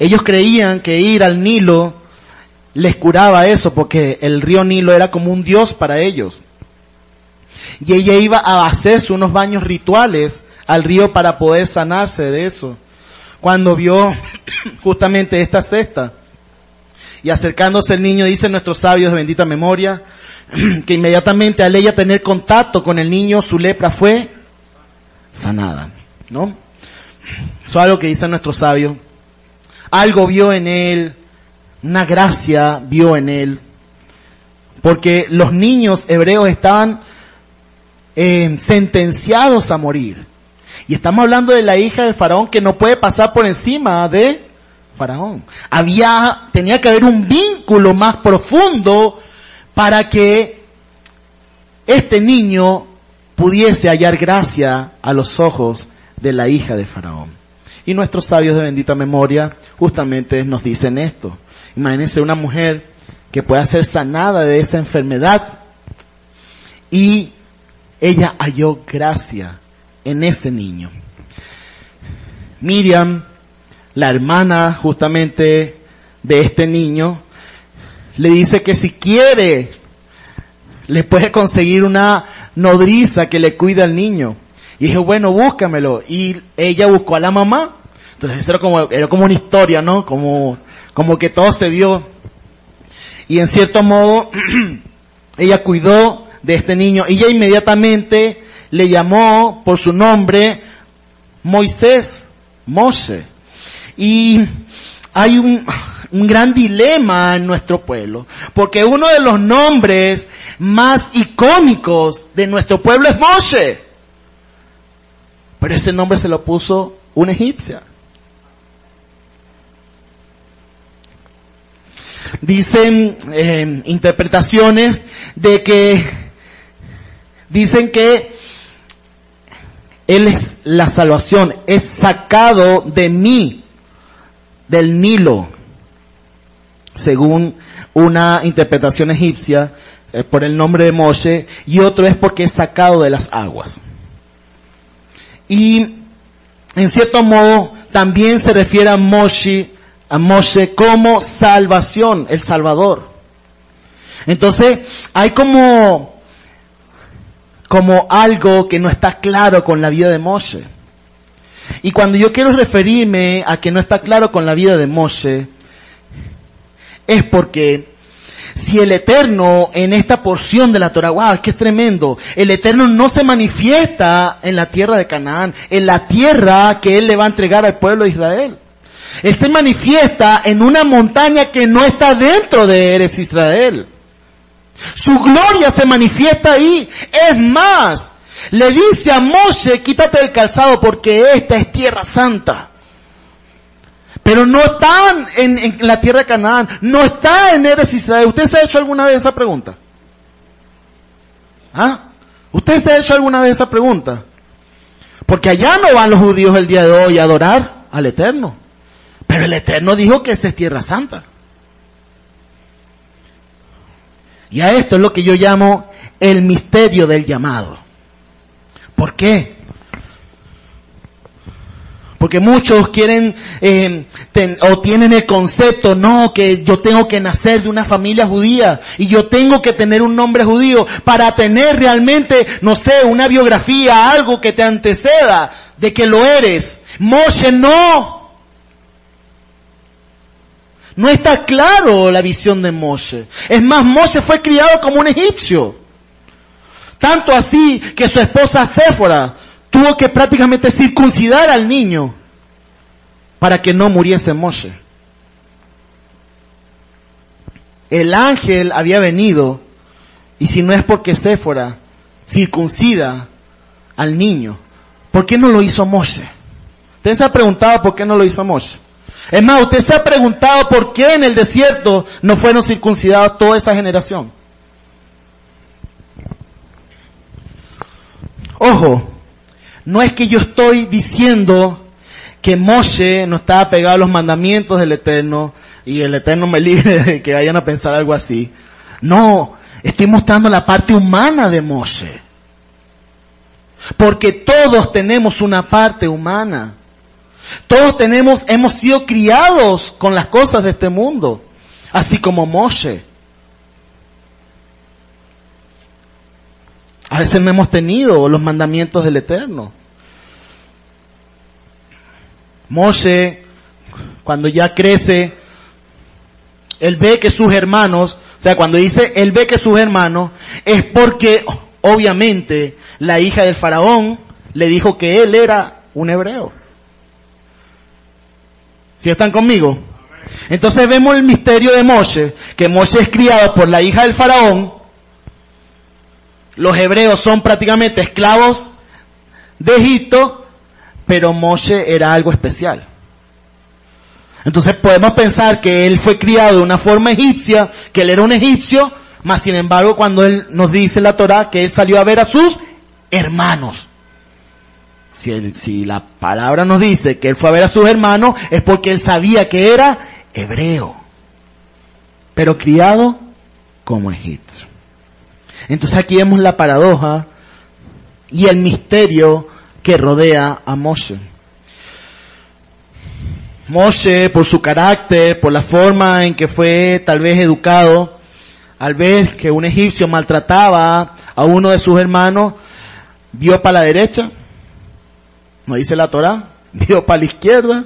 ellos creían que ir al Nilo les curaba eso porque el río Nilo era como un dios para ellos. Y ella iba a hacerse unos baños rituales al río para poder sanarse de eso. Cuando vio justamente esta cesta y acercándose el niño, dice nuestros sabios de bendita memoria, que inmediatamente al ella tener contacto con el niño, su lepra fue sanada, ¿no? Eso es algo que dice nuestro sabio. Algo vio en él, una gracia vio en él, porque los niños hebreos estaban eh, sentenciados a morir. Y estamos hablando de la hija del faraón que no puede pasar por encima de faraón. Había, tenía que haber un vínculo más profundo para que este niño pudiese hallar gracia a los ojos de la hija de Faraón. Y nuestros sabios de bendita memoria justamente nos dicen esto. Imagínense una mujer que pueda ser sanada de esa enfermedad y ella halló gracia en ese niño. Miriam, la hermana justamente de este niño, le dice que si quiere, le puede conseguir una nodriza que le cuide al niño. Y dijo, bueno, búscamelo. Y ella buscó a la mamá. Entonces era como, era como una historia, ¿no? Como, como que todo se dio. Y en cierto modo, ella cuidó de este niño. Y ella inmediatamente le llamó por su nombre Moisés, Moshe. Y hay un, un gran dilema en nuestro pueblo, porque uno de los nombres más icónicos de nuestro pueblo es Moshe. Pero ese nombre se lo puso una egipcia. Dicen eh, interpretaciones de que dicen que él es la salvación, es sacado de mí, del Nilo, según una interpretación egipcia eh, por el nombre de Moshe, y otro es porque es sacado de las aguas. Y en cierto modo también se refiere a Moshe, a Moshe como salvación, el Salvador. Entonces hay como como algo que no está claro con la vida de Moshe. Y cuando yo quiero referirme a que no está claro con la vida de Moshe, es porque si el Eterno en esta porción de la Torah, wow, que es tremendo, el Eterno no se manifiesta en la tierra de Canaán, en la tierra que Él le va a entregar al pueblo de Israel. Él se manifiesta en una montaña que no está dentro de Eres Israel. Su gloria se manifiesta ahí. Es más, le dice a Moshe, quítate el calzado porque esta es tierra santa. Pero no están en, la tierra de Canaán, no está en Eres Israel. ¿Usted se ha hecho alguna vez esa pregunta? ¿Ah? ¿Usted se ha hecho alguna vez esa pregunta? Porque allá no van los judíos el día de hoy a adorar al Eterno. Pero el Eterno dijo que esa es tierra santa. Y a esto es lo que yo llamo el misterio del llamado. ¿Por qué? Porque muchos quieren eh, o tienen el concepto, no, que yo tengo que nacer de una familia judía y yo tengo que tener un nombre judío para tener realmente, no sé, una biografía, algo que te anteceda de que lo eres. Moshe no. No está claro la visión de Moshe. Es más, Moshe fue criado como un egipcio. Tanto así que su esposa Séfora tuvo que prácticamente circuncidar al niño para que no muriese Moshe. El ángel había venido y si no es porque Séfora circuncida al niño, ¿por qué no lo hizo Moshe? ¿Usted se preguntado por qué no lo hizo Moshe? Es más, usted se ha preguntado por qué en el desierto no fueron circuncidados toda esa generación. Ojo, no es que yo estoy diciendo que Moshe no estaba pegado a los mandamientos del Eterno y el Eterno me libre de que vayan a pensar algo así. No, estoy mostrando la parte humana de Moshe. Porque todos tenemos una parte humana. Todos tenemos, hemos sido criados con las cosas de este mundo, así como Moshe. A veces no hemos tenido los mandamientos del Eterno. Moshe, cuando ya crece, él ve que sus hermanos, o sea, cuando dice él ve que sus hermanos, es porque obviamente la hija del faraón le dijo que él era un hebreo. ¿Si están conmigo? Entonces vemos el misterio de Moshe, que Moshe es criado por la hija del faraón. Los hebreos son prácticamente esclavos de Egipto, pero Moshe era algo especial. Entonces podemos pensar que él fue criado de una forma egipcia, que él era un egipcio, mas sin embargo cuando él nos dice la Torah que él salió a ver a sus hermanos. Si, la palabra nos dice que él fue a ver a sus hermanos, es porque él sabía que era hebreo, pero criado como egipcio. Entonces aquí vemos la paradoja y el misterio que rodea a Moshe. Moshe, por su carácter, por la forma en que fue tal vez educado, al ver que un egipcio maltrataba a uno de sus hermanos, vio para la derecha, no dice la Torah, vio para la izquierda,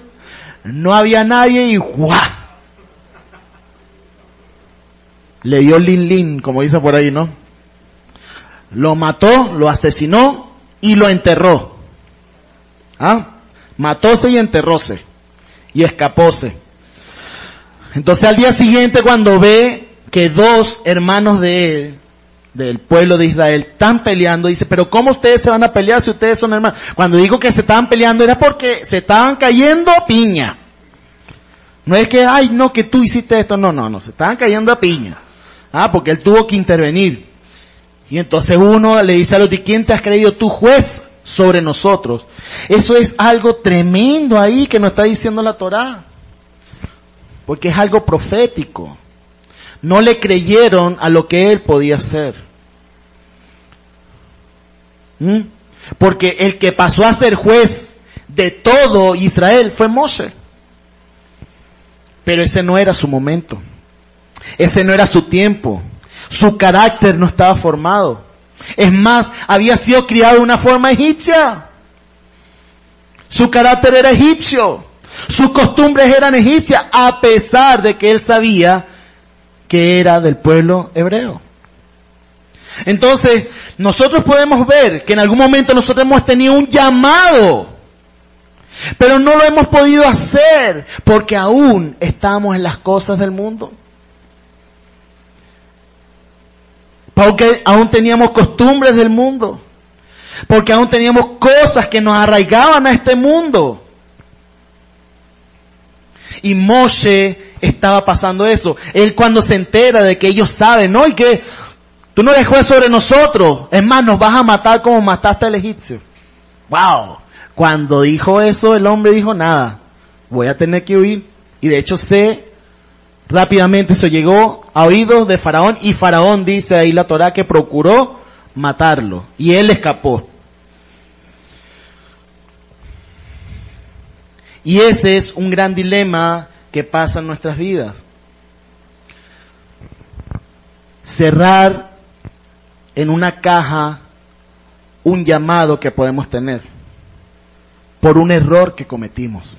no había nadie y ¡guau! Le dio lin lin, como dice por ahí, ¿no? Lo mató, lo asesinó y lo enterró. ¿Ah? Matóse y enterróse. Y escapóse. Entonces al día siguiente cuando ve que dos hermanos de él, del pueblo de Israel, están peleando, dice, pero ¿cómo ustedes se van a pelear si ustedes son hermanos? Cuando digo que se estaban peleando era porque se estaban cayendo piña. No es que, ay, no, que tú hiciste esto, no, no, no, se estaban cayendo a piña. Ah, porque él tuvo que intervenir. Y entonces uno le dice a los de ¿quién te has creído tu juez sobre nosotros? Eso es algo tremendo ahí que nos está diciendo la Torá. Porque es algo profético. No le creyeron a lo que él podía hacer. ¿Mm? Porque el que pasó a ser juez de todo Israel fue Moshe. Pero ese no era su momento. Ese no era su tiempo. Su carácter no estaba formado. Es más, había sido criado de una forma egipcia. Su carácter era egipcio. Sus costumbres eran egipcias, a pesar de que él sabía que era del pueblo hebreo. Entonces, nosotros podemos ver que en algún momento nosotros hemos tenido un llamado, pero no lo hemos podido hacer porque aún estamos en las cosas del mundo. porque aún teníamos costumbres del mundo, porque aún teníamos cosas que nos arraigaban a este mundo. Y Moshe estaba pasando eso. Él cuando se entera de que ellos saben, no, y que tú no eres juez sobre nosotros, es más, nos vas a matar como mataste al egipcio. Wow. Cuando dijo eso, el hombre dijo, nada, voy a tener que huir. Y de hecho sé Rápidamente se llegó a oídos de Faraón y Faraón dice ahí la Torah que procuró matarlo y él escapó. Y ese es un gran dilema que pasa en nuestras vidas. Cerrar en una caja un llamado que podemos tener por un error que cometimos.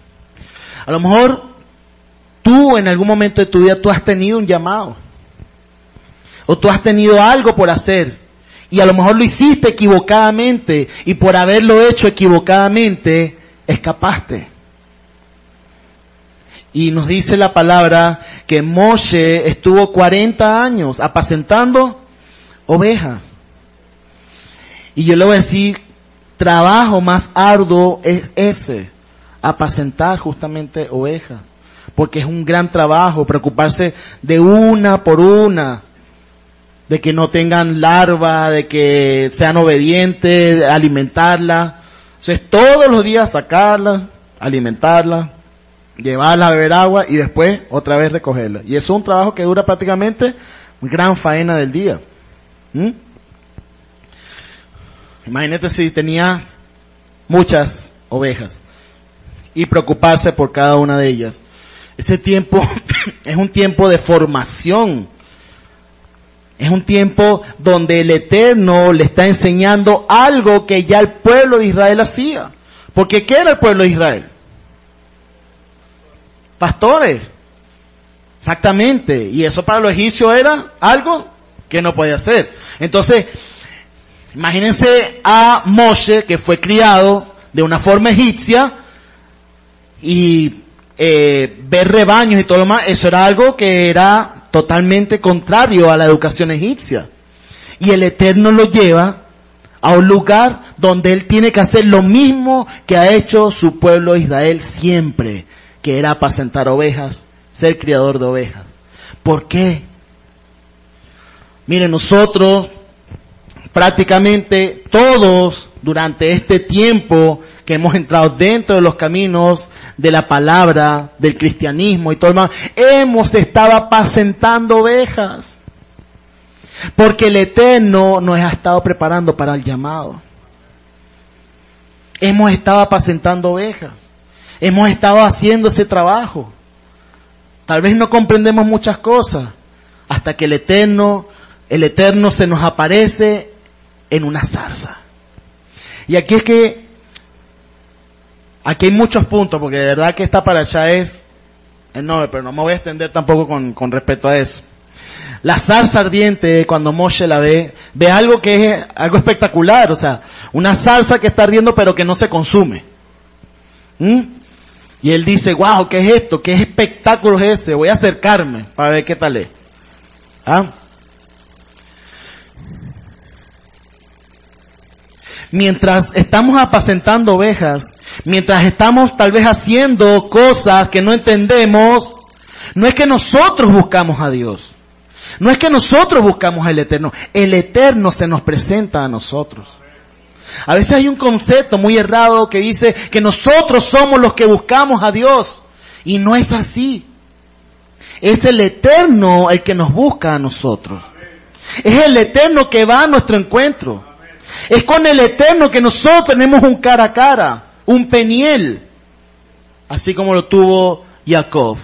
A lo mejor tú en algún momento de tu vida tú has tenido un llamado. O tú has tenido algo por hacer. Y a lo mejor lo hiciste equivocadamente. Y por haberlo hecho equivocadamente, escapaste. Y nos dice la palabra que Moshe estuvo 40 años apacentando ovejas. Y yo le voy a decir, trabajo más arduo es ese, apacentar justamente ovejas porque es un gran trabajo preocuparse de una por una, de que no tengan larva, de que sean obedientes, alimentarla. Entonces todos los días sacarla, alimentarla, llevarla a beber agua y después otra vez recogerla. Y es un trabajo que dura prácticamente gran faena del día. ¿Mm? Imagínate si tenía muchas ovejas y preocuparse por cada una de ellas. Ese tiempo es un tiempo de formación. Es un tiempo donde el Eterno le está enseñando algo que ya el pueblo de Israel hacía. Porque ¿qué era el pueblo de Israel? Pastores. Exactamente. Y eso para los egipcios era algo que no podía hacer. Entonces, imagínense a Moshe que fue criado de una forma egipcia y eh, ver rebaños y todo lo más, eso era algo que era totalmente contrario a la educación egipcia. Y el Eterno lo lleva a un lugar donde él tiene que hacer lo mismo que ha hecho su pueblo Israel siempre, que era apacentar ovejas, ser criador de ovejas. ¿Por qué? Miren, nosotros prácticamente todos durante este tiempo que hemos entrado dentro de los caminos de la palabra, del cristianismo y todo lo demás, hemos estado apacentando ovejas. Porque el Eterno nos ha estado preparando para el llamado. Hemos estado apacentando ovejas. Hemos estado haciendo ese trabajo. Tal vez no comprendemos muchas cosas hasta que el Eterno, el Eterno se nos aparece en una zarza. Y aquí es que, aquí hay muchos puntos, porque de verdad que esta para allá es enorme, pero no me voy a extender tampoco con, con respecto a eso. La zarza ardiente, cuando Moshe la ve, ve algo que es algo espectacular, o sea, una salsa que está ardiendo pero que no se consume. ¿Mm? Y él dice, wow, ¿qué es esto? ¿Qué espectáculo es ese? Voy a acercarme para ver qué tal es. ¿Ah? Mientras estamos apacentando ovejas, mientras estamos tal vez haciendo cosas que no entendemos, no es que nosotros buscamos a Dios. No es que nosotros buscamos al Eterno. El Eterno se nos presenta a nosotros. A veces hay un concepto muy errado que dice que nosotros somos los que buscamos a Dios. Y no es así. Es el Eterno el que nos busca a nosotros. Es el Eterno que va a nuestro encuentro. Es con el Eterno que nosotros tenemos un cara a cara, un peniel, así como lo tuvo Jacob.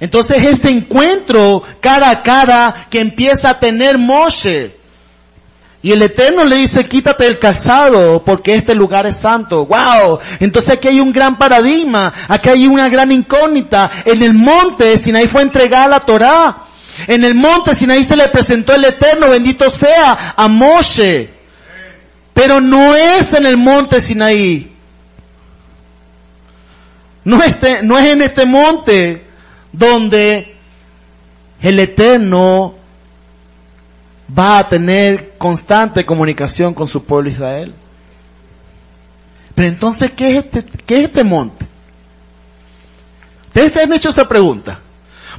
Entonces ese encuentro cara a cara que empieza a tener Moshe, y el Eterno le dice, quítate el calzado porque este lugar es santo. ¡Wow! Entonces aquí hay un gran paradigma, aquí hay una gran incógnita. En el monte Sinaí fue entregada la Torá. En el monte Sinaí se le presentó el Eterno, bendito sea, a Moshe. Pero no es en el monte Sinaí. No, este, no es en este monte donde el Eterno va a tener constante comunicación con su pueblo Israel. Pero entonces, ¿qué es este, qué es este monte? Ustedes se han hecho esa pregunta.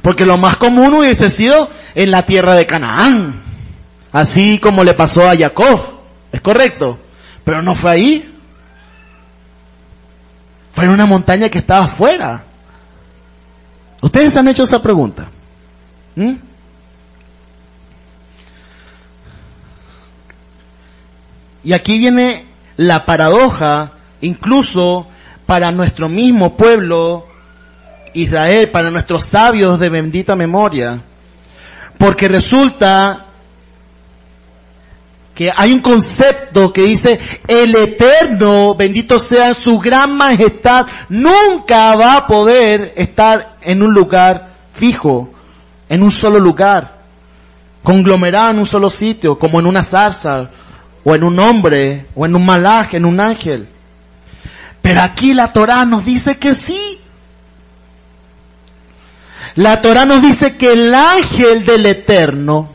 Porque lo más común hubiese sido en la tierra de Canaán. Así como le pasó a Jacob. ¿Es correcto? Pero no fue ahí. Fue en una montaña que estaba afuera. ¿Ustedes han hecho esa pregunta? ¿Mm? Y aquí viene la paradoja, incluso para nuestro mismo pueblo Israel, para nuestros sabios de bendita memoria. Porque resulta que hay un concepto que dice, el eterno, bendito sea su gran majestad, nunca va a poder estar en un lugar fijo, en un solo lugar, conglomerado en un solo sitio, como en una zarza, o en un hombre, o en un malaje, en un ángel. Pero aquí la Torah nos dice que sí. La Torah nos dice que el ángel del Eterno,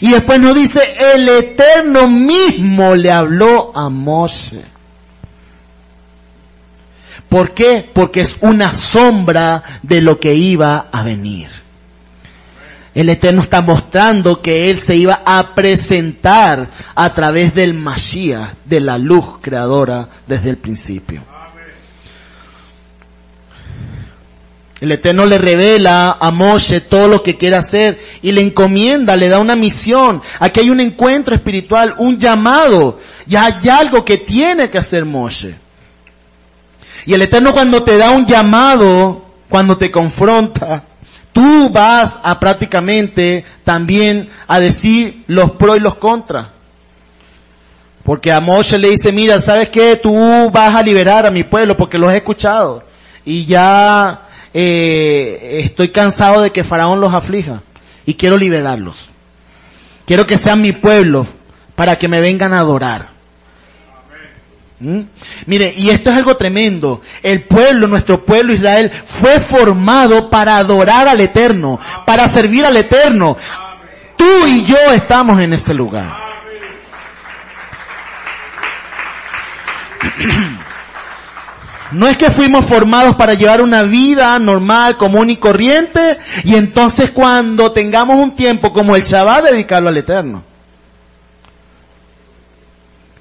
y después nos dice, el Eterno mismo le habló a Moshe. ¿Por qué? Porque es una sombra de lo que iba a venir. El Eterno está mostrando que Él se iba a presentar a través del Mashiach, de la luz creadora desde el principio. El Eterno le revela a Moshe todo lo que quiere hacer y le encomienda, le da una misión. Aquí hay un encuentro espiritual, un llamado. Ya hay algo que tiene que hacer Moshe. Y el Eterno cuando te da un llamado, cuando te confronta, tú vas a prácticamente también a decir los pros y los contras. Porque a Moshe le dice, mira, ¿sabes qué? Tú vas a liberar a mi pueblo porque los he escuchado. Y ya eh, estoy cansado de que Faraón los aflija. Y quiero liberarlos. Quiero que sean mi pueblo para que me vengan a adorar. ¿Mm? Mire, y esto es algo tremendo. El pueblo, nuestro pueblo Israel, fue formado para adorar al Eterno, para servir al Eterno. Tú y yo estamos en este lugar. No es que fuimos formados para llevar una vida normal, común y corriente, y entonces cuando tengamos un tiempo como el Shabbat, dedicarlo al Eterno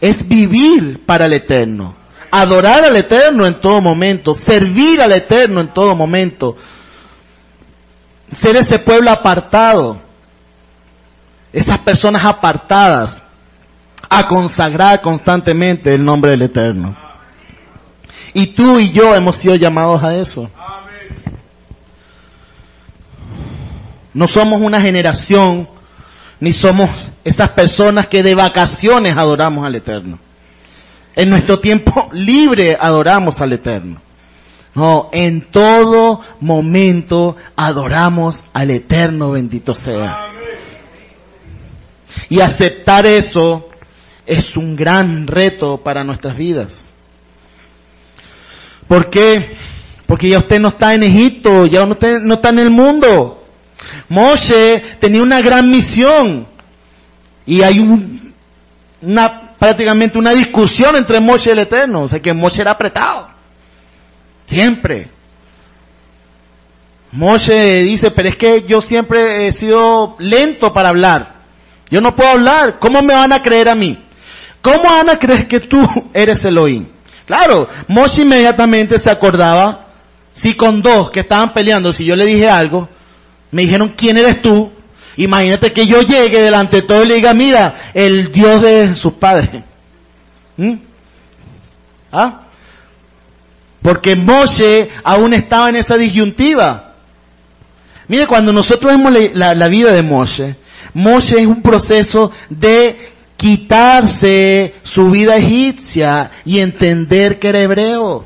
es vivir para el Eterno, adorar al Eterno en todo momento, servir al Eterno en todo momento, ser ese pueblo apartado. Esas personas apartadas a consagrar constantemente el nombre del Eterno. Y tú y yo hemos sido llamados a eso. No somos una generación, ni somos esas personas que de vacaciones adoramos al Eterno. En nuestro tiempo libre adoramos al Eterno. No, en todo momento adoramos al Eterno, bendito sea. Y aceptar eso es un gran reto para nuestras vidas. ¿Por qué? Porque ya usted no está en Egipto, ya no está en el mundo. Moshe tenía una gran misión y hay una, prácticamente una discusión entre Moshe y el Eterno, o sea que Moshe era apretado. Siempre. Moshe dice, pero es que yo siempre he sido lento para hablar. Yo no puedo hablar. ¿Cómo me van a creer a mí? ¿Cómo van a creer que tú eres Elohim? Claro, Moshe inmediatamente se acordaba, si con dos que estaban peleando, si yo le dije algo, me dijeron, ¿quién eres tú? Imagínate que yo llegue delante de todo y le diga, mira, el Dios de sus padres. ¿Mm? ¿Ah? Porque Moshe aún estaba en esa disyuntiva. Mire, cuando nosotros vemos la, la vida de Moshe, Moshe es un proceso de quitarse su vida egipcia y entender que era hebreo.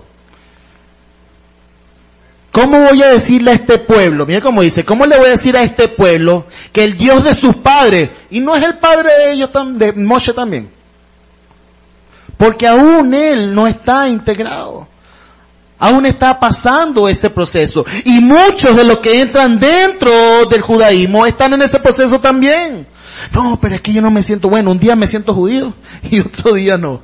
¿Cómo voy a decirle a este pueblo? Mira cómo dice, ¿cómo le voy a decir a este pueblo que el Dios de sus padres, y no es el padre de ellos, de Moshe también? Porque aún él no está integrado. Aún está pasando ese proceso. Y muchos de los que entran dentro del judaísmo están en ese proceso también. No, pero es que yo no me siento bueno. Un día me siento judío y otro día no.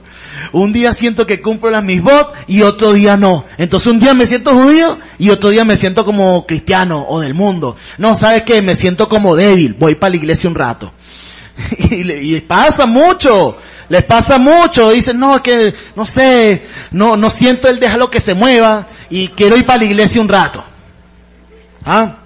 Un día siento que cumplo las misbot y otro día no. Entonces un día me siento judío y otro día me siento como cristiano o del mundo. No, ¿sabes qué? Me siento como débil. Voy para la iglesia un rato. Y, pasa mucho. Les pasa mucho. Dicen, no, que, no sé, no, no siento el déjalo que se mueva y quiero ir para la iglesia un rato. ¿Ah?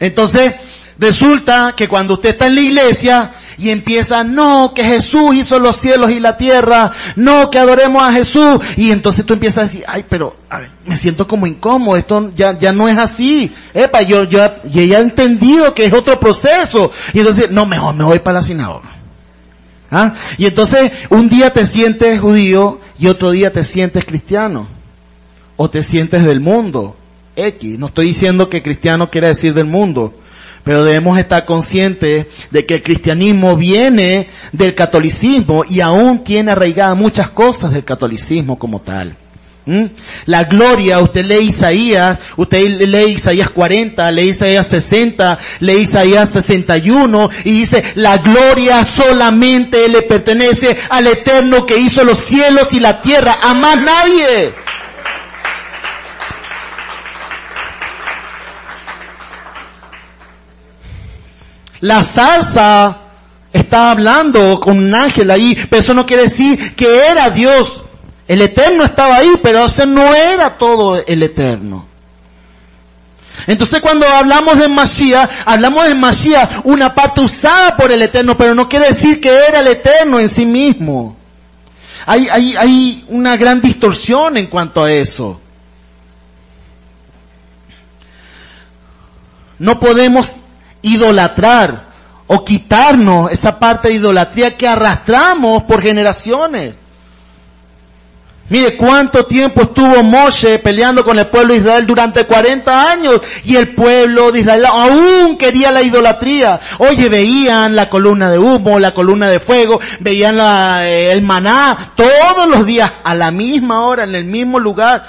Entonces, Resulta que cuando usted está en la iglesia y empieza, no, que Jesús hizo los cielos y la tierra, no, que adoremos a Jesús, y entonces tú empiezas a decir, ay, pero me siento como incómodo, esto ya, ya no es así, epa, yo, yo, yo ya he entendido que es otro proceso, y entonces, no, mejor me voy para la sinagoga. ¿Ah? Y entonces un día te sientes judío y otro día te sientes cristiano, o te sientes del mundo, X, no estoy diciendo que cristiano quiere decir del mundo, pero debemos estar conscientes de que el cristianismo viene del catolicismo y aún tiene arraigadas muchas cosas del catolicismo como tal. ¿Mm? La gloria, usted lee Isaías, usted lee Isaías 40, lee Isaías 60, lee Isaías 61 y dice, la gloria solamente le pertenece al eterno que hizo los cielos y la tierra, a más nadie. La salsa está hablando con un ángel ahí, pero eso no quiere decir que era Dios. El eterno estaba ahí, pero ese no era todo el eterno. Entonces cuando hablamos de Mashiach, hablamos de Mashiach, una parte usada por el Eterno, pero no quiere decir que era el Eterno en sí mismo. Hay, hay, hay una gran distorsión en cuanto a eso. No podemos idolatrar o quitarnos esa parte de idolatría que arrastramos por generaciones. Mire cuánto tiempo estuvo Moshe peleando con el pueblo de Israel durante 40 años y el pueblo de Israel aún quería la idolatría. Oye, veían la columna de humo, la columna de fuego, veían eh, el maná todos los días a la misma hora, en el mismo lugar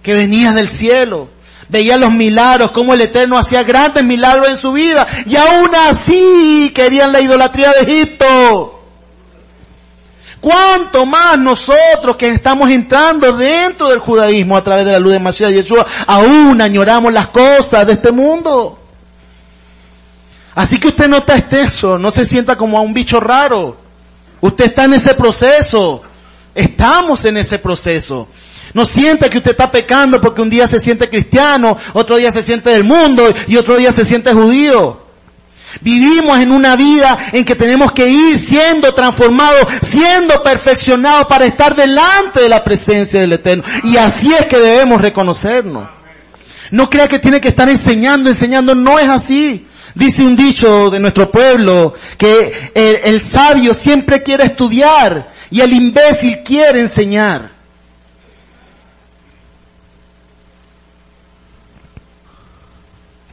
que venía del cielo veía los milagros, cómo el Eterno hacía grandes milagros en su vida, y aún así querían la idolatría de Egipto. ¿Cuánto más nosotros que estamos entrando dentro del judaísmo a través de la luz de Mashiach Yeshua, aún añoramos las cosas de este mundo? Así que usted no está extenso, no se sienta como a un bicho raro. Usted está en ese proceso. Estamos en ese proceso. No sienta que usted está pecando porque un día se siente cristiano, otro día se siente del mundo y otro día se siente judío. Vivimos en una vida en que tenemos que ir siendo transformados, siendo perfeccionados para estar delante de la presencia del Eterno. Y así es que debemos reconocernos. No crea que tiene que estar enseñando, enseñando. No es así. Dice un dicho de nuestro pueblo que el, el sabio siempre quiere estudiar y el imbécil quiere enseñar.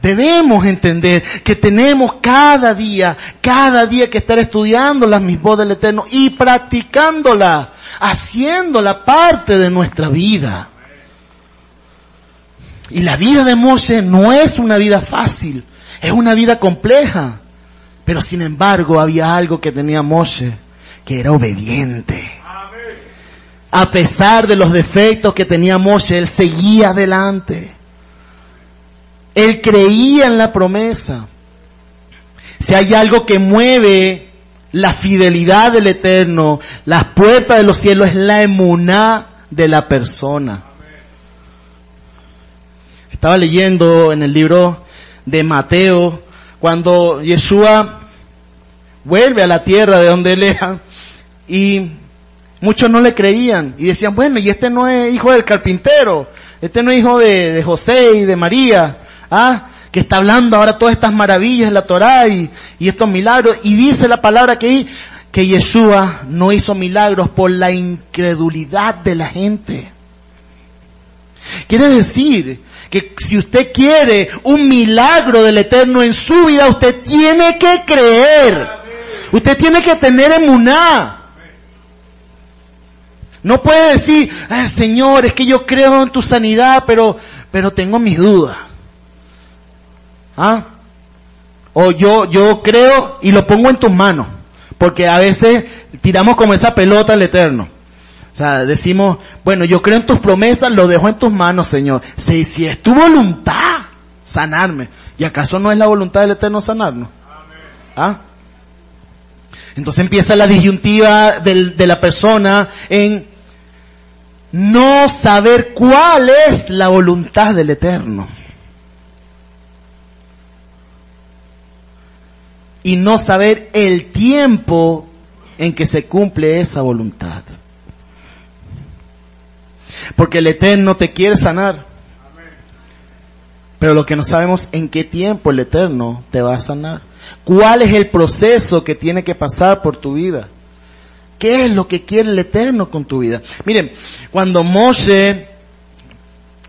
Debemos entender que tenemos cada día, cada día que estar estudiando las mismas del Eterno y practicándola, haciéndola parte de nuestra vida. Y la vida de Moshe no es una vida fácil, es una vida compleja. Pero sin embargo había algo que tenía Moshe, que era obediente. A pesar de los defectos que tenía Moshe, él seguía adelante. Él creía en la promesa. Si hay algo que mueve la fidelidad del Eterno, las puertas de los cielos, es la emuná de la persona. Estaba leyendo en el libro de Mateo cuando Yeshua vuelve a la tierra de donde él era y muchos no le creían y decían, bueno, y este no es hijo del carpintero, este no es hijo de, José y de María, ¿ah? que está hablando ahora todas estas maravillas de la Torá y, y estos milagros, y dice la palabra que, que Yeshua no hizo milagros por la incredulidad de la gente. Quiere decir que si usted quiere un milagro del Eterno en su vida, usted tiene que creer. Usted tiene que tener emuná. No puede decir, ah, Señor, es que yo creo en tu sanidad, pero, pero tengo mis dudas. ¿Ah? O yo, yo creo y lo pongo en tus manos. Porque a veces tiramos como esa pelota al Eterno. O sea, decimos, bueno, yo creo en tus promesas, lo dejo en tus manos, Señor. Si, si es tu voluntad, sanarme. ¿Y acaso no es la voluntad del Eterno sanarnos? ¿Ah? Entonces empieza la disyuntiva del, de la persona en no saber cuál es la voluntad del Eterno. y no saber el tiempo en que se cumple esa voluntad. Porque el Eterno te quiere sanar. Pero lo que no sabemos en qué tiempo el Eterno te va a sanar. ¿Cuál es el proceso que tiene que pasar por tu vida? ¿Qué es lo que quiere el Eterno con tu vida? Miren, cuando Moshe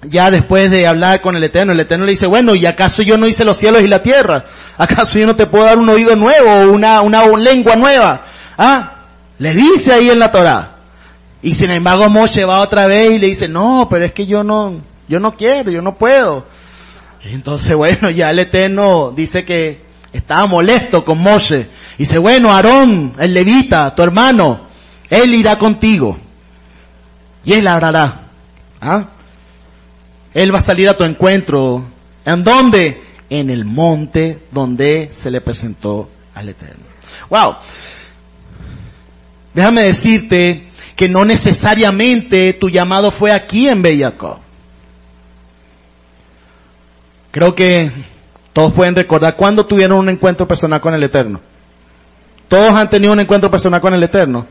ya después de hablar con el Eterno, el Eterno le dice, bueno, ¿y acaso yo no hice los cielos y la tierra? ¿Acaso yo no te puedo dar un oído nuevo o una, una lengua nueva? Ah, le dice ahí en la Torah. Y sin embargo Moshe va otra vez y le dice, no, pero es que yo no, yo no quiero, yo no puedo. Entonces bueno, ya el Eterno dice que estaba molesto con Moshe. Dice, bueno, Aarón, el levita, tu hermano, él irá contigo. Y él hablará. ¿Ah? Él va a salir a tu encuentro. ¿En dónde? En el monte donde se le presentó al Eterno. Wow. Déjame decirte que no necesariamente tu llamado fue aquí en Bellaco. Creo que todos pueden recordar cuándo tuvieron un encuentro personal con el Eterno. Todos han tenido un encuentro personal con el Eterno.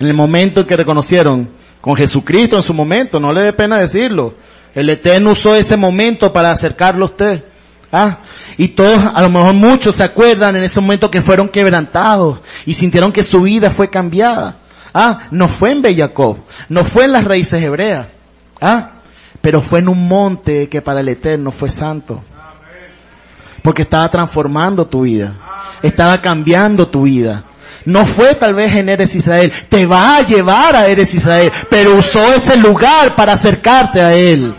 En el momento en que reconocieron con Jesucristo en su momento, no le dé pena decirlo. El Eterno usó ese momento para acercarlo a usted. ¿Ah? Y todos, a lo mejor muchos se acuerdan en ese momento que fueron quebrantados y sintieron que su vida fue cambiada. Ah, no fue en Bellacob, no fue en las raíces hebreas. Ah, pero fue en un monte que para el Eterno fue santo. Porque estaba transformando tu vida. Estaba cambiando tu vida. No fue tal vez en Eres Israel. Te va a llevar a Eres Israel. Pero usó ese lugar para acercarte a Él.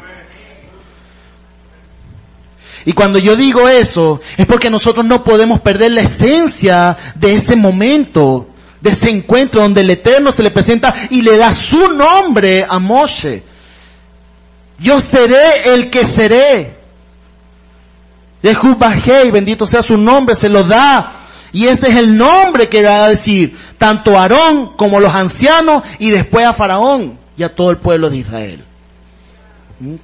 Y cuando yo digo eso, es porque nosotros no podemos perder la esencia de ese momento, de ese encuentro donde el Eterno se le presenta y le da su nombre a Moshe. Yo seré el que seré. De bendito sea su nombre, se lo da. Y ese es el nombre que va a decir tanto Aarón como los ancianos y después a Faraón y a todo el pueblo de Israel. ¿Mm?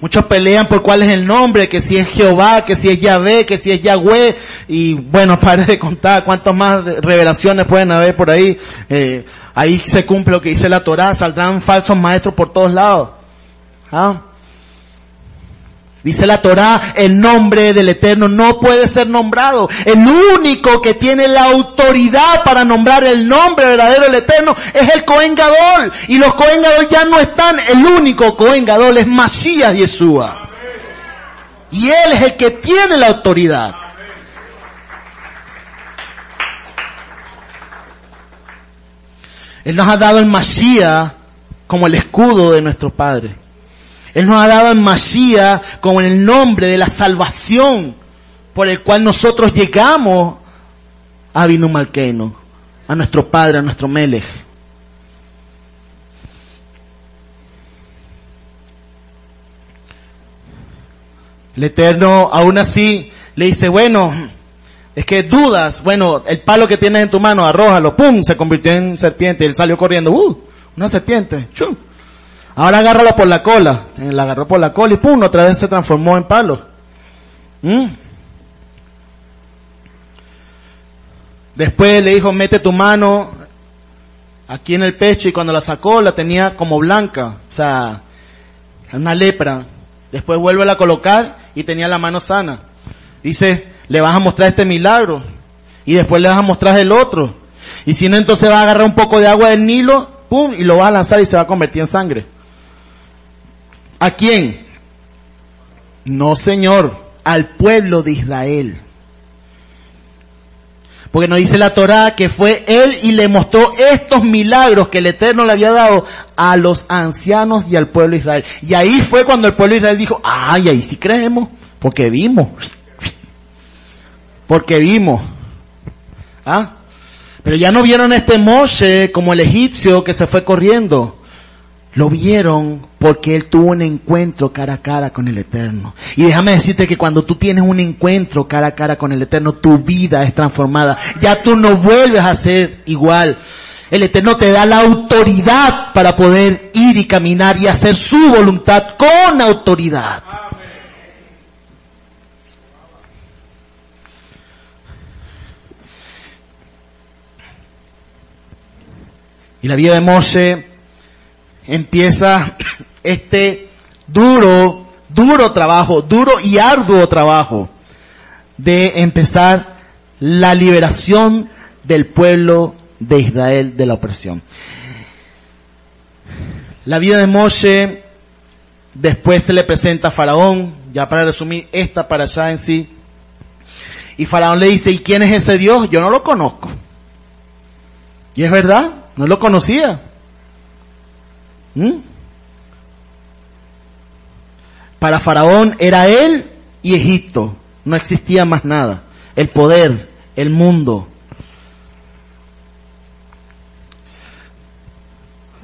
Muchos pelean por cuál es el nombre, que si es Jehová, que si es Yahvé, que si es Yahweh, y bueno, para de contar cuántas más revelaciones pueden haber por ahí. Eh, ahí se cumple lo que dice la Torá, saldrán falsos maestros por todos lados. ¿Ah? Dice la Torá, el nombre del Eterno no puede ser nombrado. El único que tiene la autoridad para nombrar el nombre verdadero del Eterno es el Cohen Gadol. Y los Cohen Gadol ya no están. El único Cohen Gadol es Masías Yeshua. Y él es el que tiene la autoridad. Él nos ha dado el Masías como el escudo de nuestro Padre. Él nos ha dado en Mashiach como en el nombre de la salvación por el cual nosotros llegamos a Binumalkeno, a nuestro Padre, a nuestro Melech. El Eterno aún así le dice, bueno, es que dudas, bueno, el palo que tienes en tu mano, arrójalo, pum, se convirtió en serpiente, él salió corriendo, uh, una serpiente, chum. Ahora agárralo por la cola. La agarró por la cola y pum, otra vez se transformó en palo. ¿Mm? Después le dijo, mete tu mano aquí en el pecho y cuando la sacó la tenía como blanca, o sea, una lepra. Después vuelve a colocar y tenía la mano sana. Dice, le vas a mostrar este milagro y después le vas a mostrar el otro. Y si no, entonces va a agarrar un poco de agua del Nilo, pum, y lo va a lanzar y se va a convertir en sangre. ¿A quién? No, Señor, al pueblo de Israel. Porque nos dice la Torá que fue él y le mostró estos milagros que el Eterno le había dado a los ancianos y al pueblo de Israel. Y ahí fue cuando el pueblo de Israel dijo, ay, ahí sí creemos, porque vimos. Porque vimos. ¿Ah? Pero ya no vieron este Moshe como el egipcio que se fue corriendo. Lo vieron porque él tuvo un encuentro cara a cara con el Eterno. Y déjame decirte que cuando tú tienes un encuentro cara a cara con el Eterno, tu vida es transformada. Ya tú no vuelves a ser igual. El Eterno te da la autoridad para poder ir y caminar y hacer su voluntad con autoridad. Y la vida de Moshe empieza este duro, duro trabajo, duro y arduo trabajo de empezar la liberación del pueblo de Israel de la opresión. La vida de Moshe después se le presenta a Faraón, ya para resumir esta para allá en sí. Y Faraón le dice, ¿y quién es ese Dios? Yo no lo conozco. Y es verdad, no lo conocía. ¿Mm? Para Faraón era él y Egipto. No existía más nada. El poder, el mundo.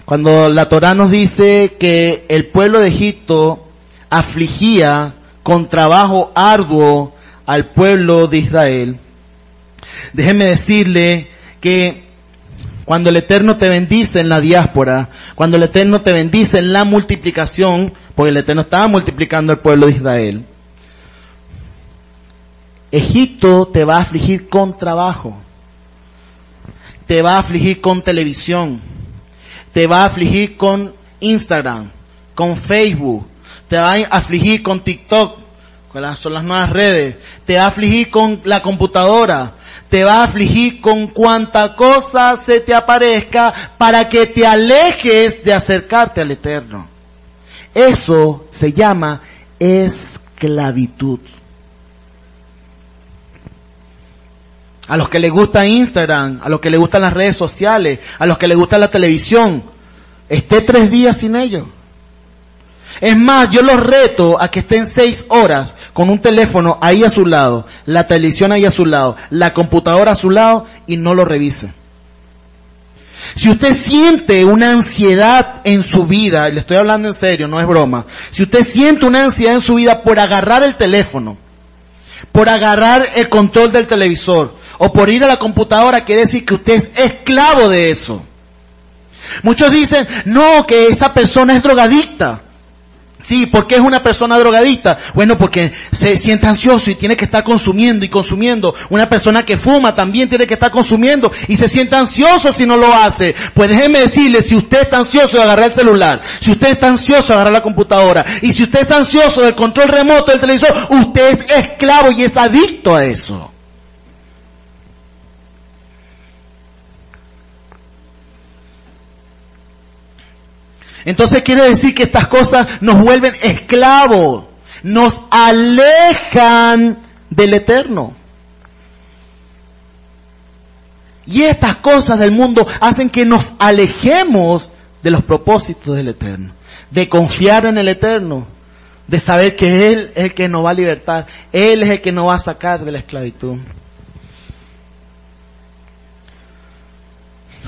Cuando la Torah nos dice que el pueblo de Egipto afligía con trabajo arduo al pueblo de Israel, déjeme decirle que cuando el Eterno te bendice en la diáspora, cuando el Eterno te bendice en la multiplicación, porque el Eterno estaba multiplicando al pueblo de Israel, Egipto te va a afligir con trabajo, te va a afligir con televisión, te va a afligir con Instagram, con Facebook, te va a afligir con TikTok, son las nuevas redes, te va a afligir con la computadora, te va a afligir con cuanta cosa se te aparezca para que te alejes de acercarte al Eterno. Eso se llama esclavitud. A los que les gusta Instagram, a los que les gustan las redes sociales, a los que les gusta la televisión, esté tres días sin ellos. Es más, yo los reto a que estén seis horas con un teléfono ahí a su lado, la televisión ahí a su lado, la computadora a su lado y no lo revise. Si usted siente una ansiedad en su vida, y le estoy hablando en serio, no es broma, si usted siente una ansiedad en su vida por agarrar el teléfono, por agarrar el control del televisor, o por ir a la computadora, quiere decir que usted es esclavo de eso. Muchos dicen, no, que esa persona es drogadicta. Sí, ¿por qué es una persona drogadicta? Bueno, porque se siente ansioso y tiene que estar consumiendo y consumiendo. Una persona que fuma también tiene que estar consumiendo y se siente ansioso si no lo hace. Pues déjeme decirle, si usted está ansioso de agarrar el celular, si usted está ansioso de agarrar la computadora y si usted está ansioso del control remoto del televisor, usted es esclavo y es adicto a eso. Entonces quiere decir que estas cosas nos vuelven esclavos, nos alejan del eterno. Y estas cosas del mundo hacen que nos alejemos de los propósitos del eterno, de confiar en el eterno, de saber que Él es el que nos va a libertar, Él es el que nos va a sacar de la esclavitud.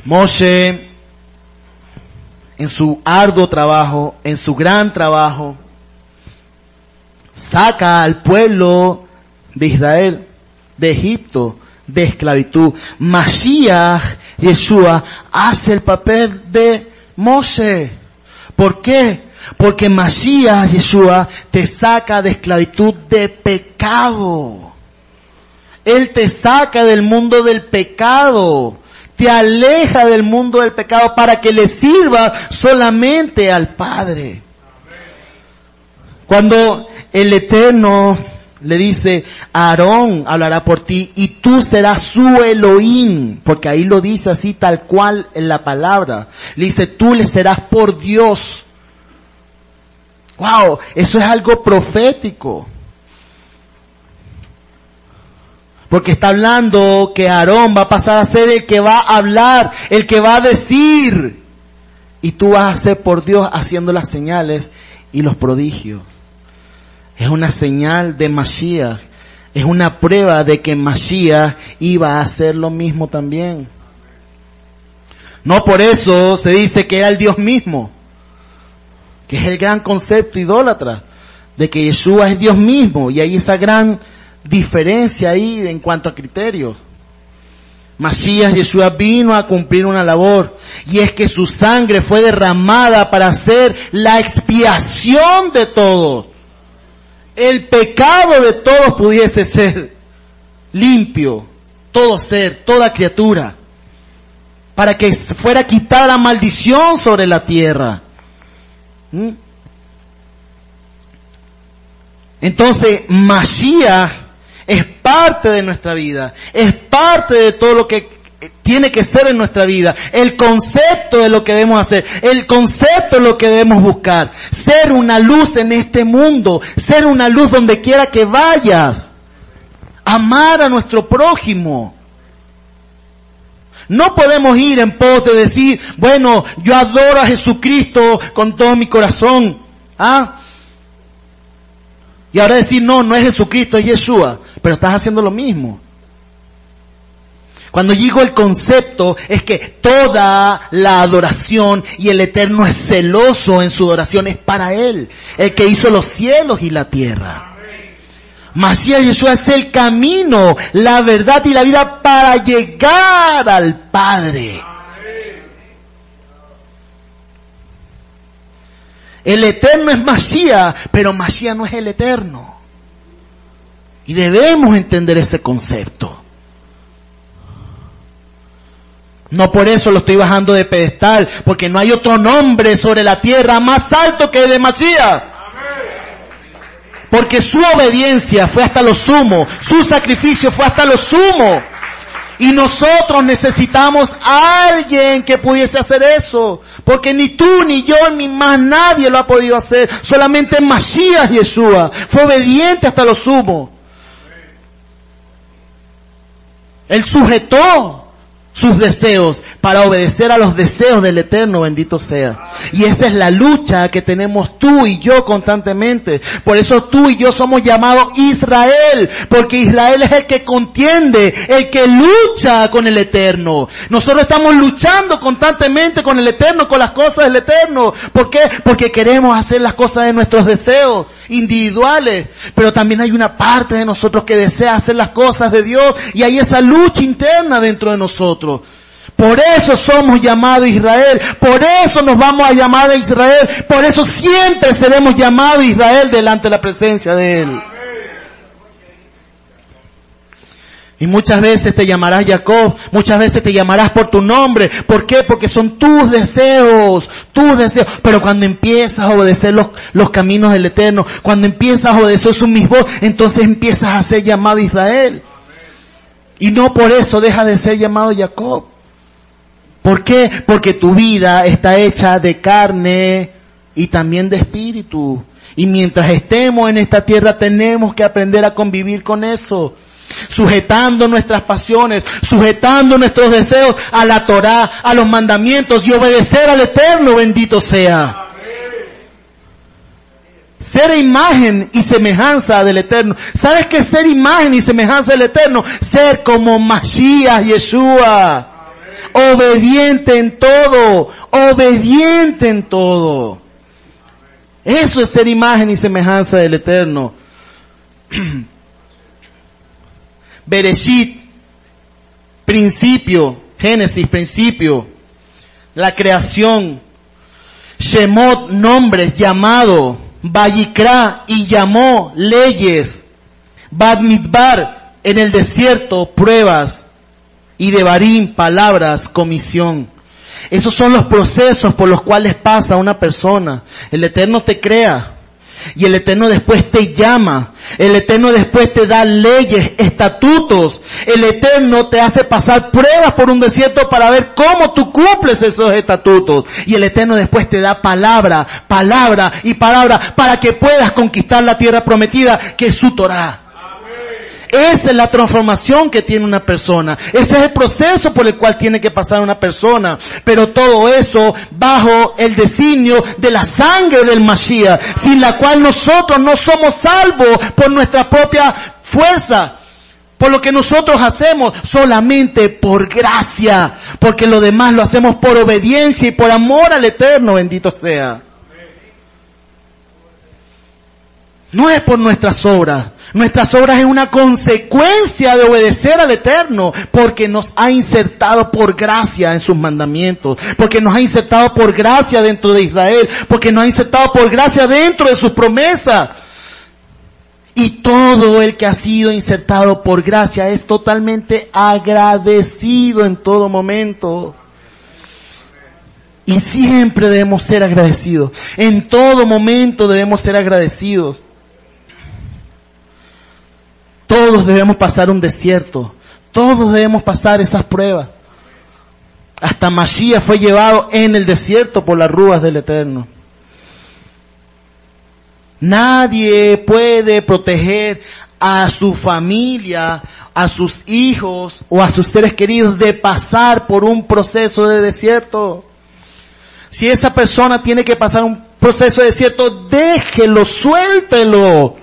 Moshe en su arduo trabajo, en su gran trabajo, saca al pueblo de Israel, de Egipto, de esclavitud. Mashiach, Yeshua, hace el papel de Moshe. ¿Por qué? Porque Mashiach, Yeshua, te saca de esclavitud de pecado. Él te saca del mundo del pecado te aleja del mundo del pecado para que le sirva solamente al Padre. Cuando el Eterno le dice, Aarón hablará por ti y tú serás su Elohim, porque ahí lo dice así tal cual en la palabra. Le dice, tú le serás por Dios. Wow, eso es algo profético. Porque está hablando que Aarón va a pasar a ser el que va a hablar, el que va a decir. Y tú vas a ser por Dios haciendo las señales y los prodigios. Es una señal de Mashiach. Es una prueba de que Mashiach iba a hacer lo mismo también. No por eso se dice que era el Dios mismo. Que es el gran concepto idólatra. De que Yeshua es Dios mismo. Y hay esa gran diferencia ahí en cuanto a criterios. Masías Yeshua vino a cumplir una labor y es que su sangre fue derramada para hacer la expiación de todos. El pecado de todos pudiese ser limpio, todo ser, toda criatura, para que fuera quitada la maldición sobre la tierra. ¿Mm? Entonces, Masías es parte de nuestra vida, es parte de todo lo que tiene que ser en nuestra vida, el concepto de lo que debemos hacer, el concepto de lo que debemos buscar, ser una luz en este mundo, ser una luz donde quiera que vayas, amar a nuestro prójimo. No podemos ir en pos de decir, bueno, yo adoro a Jesucristo con todo mi corazón. ¿Ah? Y ahora decir, no, no es Jesucristo, es Yeshua. Pero estás haciendo lo mismo. Cuando digo el concepto es que toda la adoración y el Eterno es celoso en su adoración es para Él, el que hizo los cielos y la tierra. Masías Yeshua es el camino, la verdad y la vida para llegar al Padre. El eterno es Masía, pero Masía no es el eterno. Y debemos entender ese concepto. No por eso lo estoy bajando de pedestal, porque no hay otro nombre sobre la tierra más alto que el de Masía. Porque su obediencia fue hasta lo sumo, su sacrificio fue hasta lo sumo. Y nosotros necesitamos a alguien que pudiese hacer eso. Porque ni tú, ni yo, ni más nadie lo ha podido hacer. Solamente Masías Yeshua fue obediente hasta lo sumo. Él sujetó sus deseos para obedecer a los deseos del Eterno, bendito sea. Y esa es la lucha que tenemos tú y yo constantemente. Por eso tú y yo somos llamados Israel, porque Israel es el que contiende, el que lucha con el Eterno. Nosotros estamos luchando constantemente con el Eterno, con las cosas del Eterno. ¿Por qué? Porque queremos hacer las cosas de nuestros deseos individuales, pero también hay una parte de nosotros que desea hacer las cosas de Dios y hay esa lucha interna dentro de nosotros. Por eso somos llamados Israel. Por eso nos vamos a llamar a Israel. Por eso siempre seremos llamados Israel delante de la presencia de Él. Y muchas veces te llamarás Jacob, muchas veces te llamarás por tu nombre. ¿Por qué? Porque son tus deseos, tus deseos. Pero cuando empiezas a obedecer los, los caminos del Eterno, cuando empiezas a obedecer su mismo, entonces empiezas a ser llamado Israel. Y no por eso deja de ser llamado Jacob. ¿Por qué? Porque tu vida está hecha de carne y también de espíritu. Y mientras estemos en esta tierra tenemos que aprender a convivir con eso sujetando nuestras pasiones, sujetando nuestros deseos a la Torah, a los mandamientos y obedecer al Eterno, bendito sea. Ser imagen y semejanza del Eterno. ¿Sabes qué es ser imagen y semejanza del Eterno? Ser como Mashiach Yeshua. Obediente en todo. Obediente en todo. Eso es ser imagen y semejanza del Eterno. Bereshit, principio, Génesis, principio, la creación, Shemot, nombres, llamado, Bayikra y llamó leyes, Badmitbar, en el desierto, pruebas, y de Barim, palabras, comisión. Esos son los procesos por los cuales pasa una persona. El Eterno te crea, y el Eterno después te llama. El Eterno después te da leyes, estatutos. El Eterno te hace pasar pruebas por un desierto para ver cómo tú cumples esos estatutos. Y el Eterno después te da palabra, palabra y palabra para que puedas conquistar la tierra prometida que es su Torah. Esa es la transformación que tiene una persona. Ese es el proceso por el cual tiene que pasar una persona. Pero todo eso bajo el designio de la sangre del Mashiach, sin la cual nosotros no somos salvos por nuestra propia fuerza por lo que nosotros hacemos solamente por gracia, porque lo demás lo hacemos por obediencia y por amor al Eterno, bendito sea. No es por nuestras obras, Nuestras obras es una consecuencia de obedecer al Eterno, porque nos ha insertado por gracia en sus mandamientos, porque nos ha insertado por gracia dentro de Israel, porque nos ha insertado por gracia dentro de sus promesas. Y todo el que ha sido insertado por gracia es totalmente agradecido en todo momento. Y siempre debemos ser agradecidos. En todo momento debemos ser agradecidos. Todos debemos pasar un desierto. Todos debemos pasar esas pruebas. Hasta Mashiach fue llevado en el desierto por las rúas del Eterno. Nadie puede proteger a su familia, a sus hijos o a sus seres queridos de pasar por un proceso de desierto. Si esa persona tiene que pasar un proceso de desierto, déjelo, suéltelo.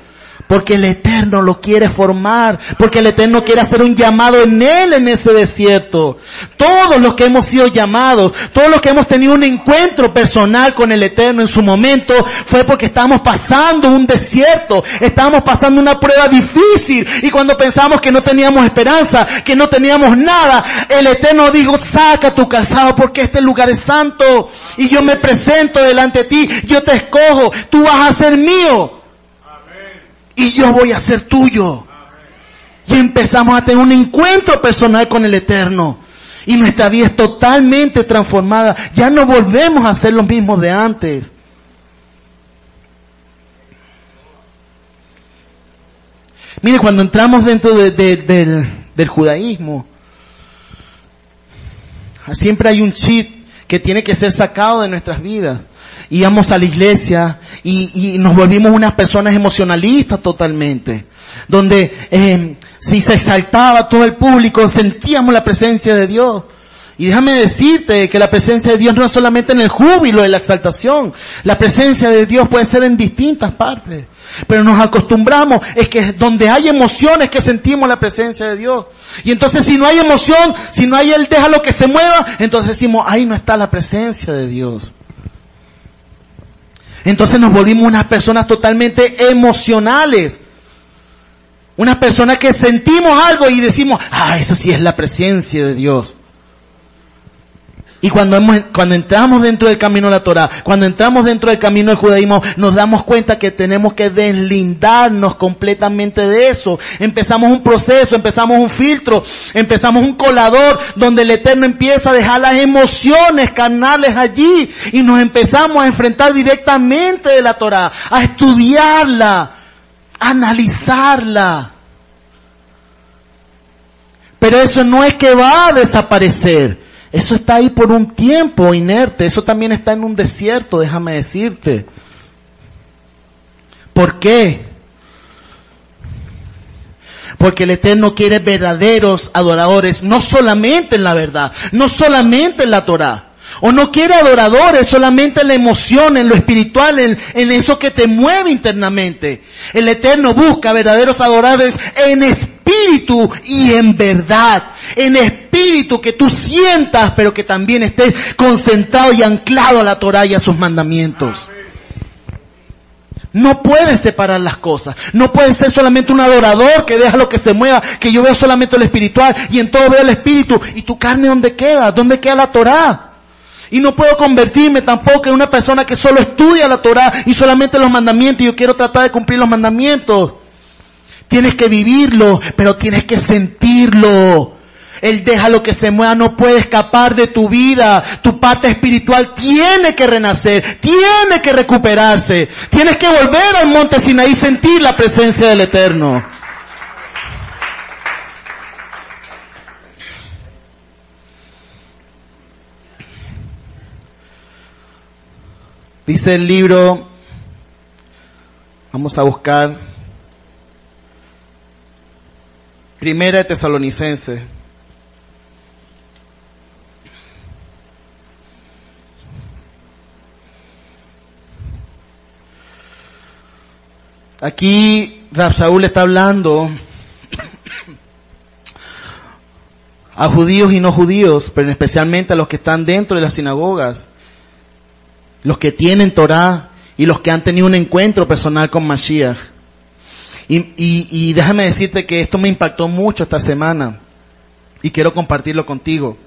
Porque el Eterno lo quiere formar. Porque el Eterno quiere hacer un llamado en Él en ese desierto. Todos los que hemos sido llamados, todos los que hemos tenido un encuentro personal con el Eterno en su momento, fue porque estábamos pasando un desierto. Estábamos pasando una prueba difícil. Y cuando pensamos que no teníamos esperanza, que no teníamos nada, el Eterno dijo, saca tu calzado porque este lugar es santo. Y yo me presento delante de ti. Yo te escojo. Tú vas a ser mío y yo voy a ser tuyo. Y empezamos a tener un encuentro personal con el Eterno. Y nuestra vida es totalmente transformada. Ya no volvemos a ser los mismos de antes. Mire, cuando entramos dentro del, del judaísmo, siempre hay un chip que tiene que ser sacado de nuestras vidas íbamos a la iglesia y, nos volvimos unas personas emocionalistas totalmente, donde eh, si se exaltaba todo el público, sentíamos la presencia de Dios. Y déjame decirte que la presencia de Dios no es solamente en el júbilo, en la exaltación. La presencia de Dios puede ser en distintas partes. Pero nos acostumbramos, es que donde hay emociones que sentimos la presencia de Dios. Y entonces si no hay emoción, si no hay Él, déjalo que se mueva, entonces decimos, ahí no está la presencia de Dios. Entonces nos volvimos unas personas totalmente emocionales. Unas personas que sentimos algo y decimos, ah, esa sí es la presencia de Dios. Y cuando, hemos, cuando entramos dentro del camino de la Torah, cuando entramos dentro del camino del judaísmo, nos damos cuenta que tenemos que deslindarnos completamente de eso. Empezamos un proceso, empezamos un filtro, empezamos un colador donde el Eterno empieza a dejar las emociones carnales allí y nos empezamos a enfrentar directamente de la Torah, a estudiarla, a analizarla. Pero eso no es que va a desaparecer. Eso está ahí por un tiempo inerte. Eso también está en un desierto, déjame decirte. ¿Por qué? Porque el Eterno quiere verdaderos adoradores, no solamente en la verdad, no solamente en la Torah. O no quiere adoradores solamente en la emoción, en lo espiritual, en, en, eso que te mueve internamente. El Eterno busca verdaderos adoradores en espíritu y en verdad. En espíritu que tú sientas, pero que también estés concentrado y anclado a la Torah y a sus mandamientos. No puedes separar las cosas. No puedes ser solamente un adorador que deja lo que se mueva, que yo veo solamente lo espiritual y en todo veo el espíritu. ¿Y tu carne dónde queda? ¿Dónde queda la Torah? Y no puedo convertirme tampoco en una persona que solo estudia la Torah y solamente los mandamientos y yo quiero tratar de cumplir los mandamientos. Tienes que vivirlo, pero tienes que sentirlo. Él deja lo que se mueva, no puede escapar de tu vida. Tu parte espiritual tiene que renacer, tiene que recuperarse. Tienes que volver al monte Sinaí y sentir la presencia del Eterno. Dice el libro, vamos a buscar, Primera de Tesalonicense. Aquí Saúl está hablando a judíos y no judíos, pero especialmente a los que están dentro de las sinagogas los que tienen Torah y los que han tenido un encuentro personal con Mashiach. Y, y, déjame decirte que esto me impactó mucho esta semana y quiero compartirlo contigo.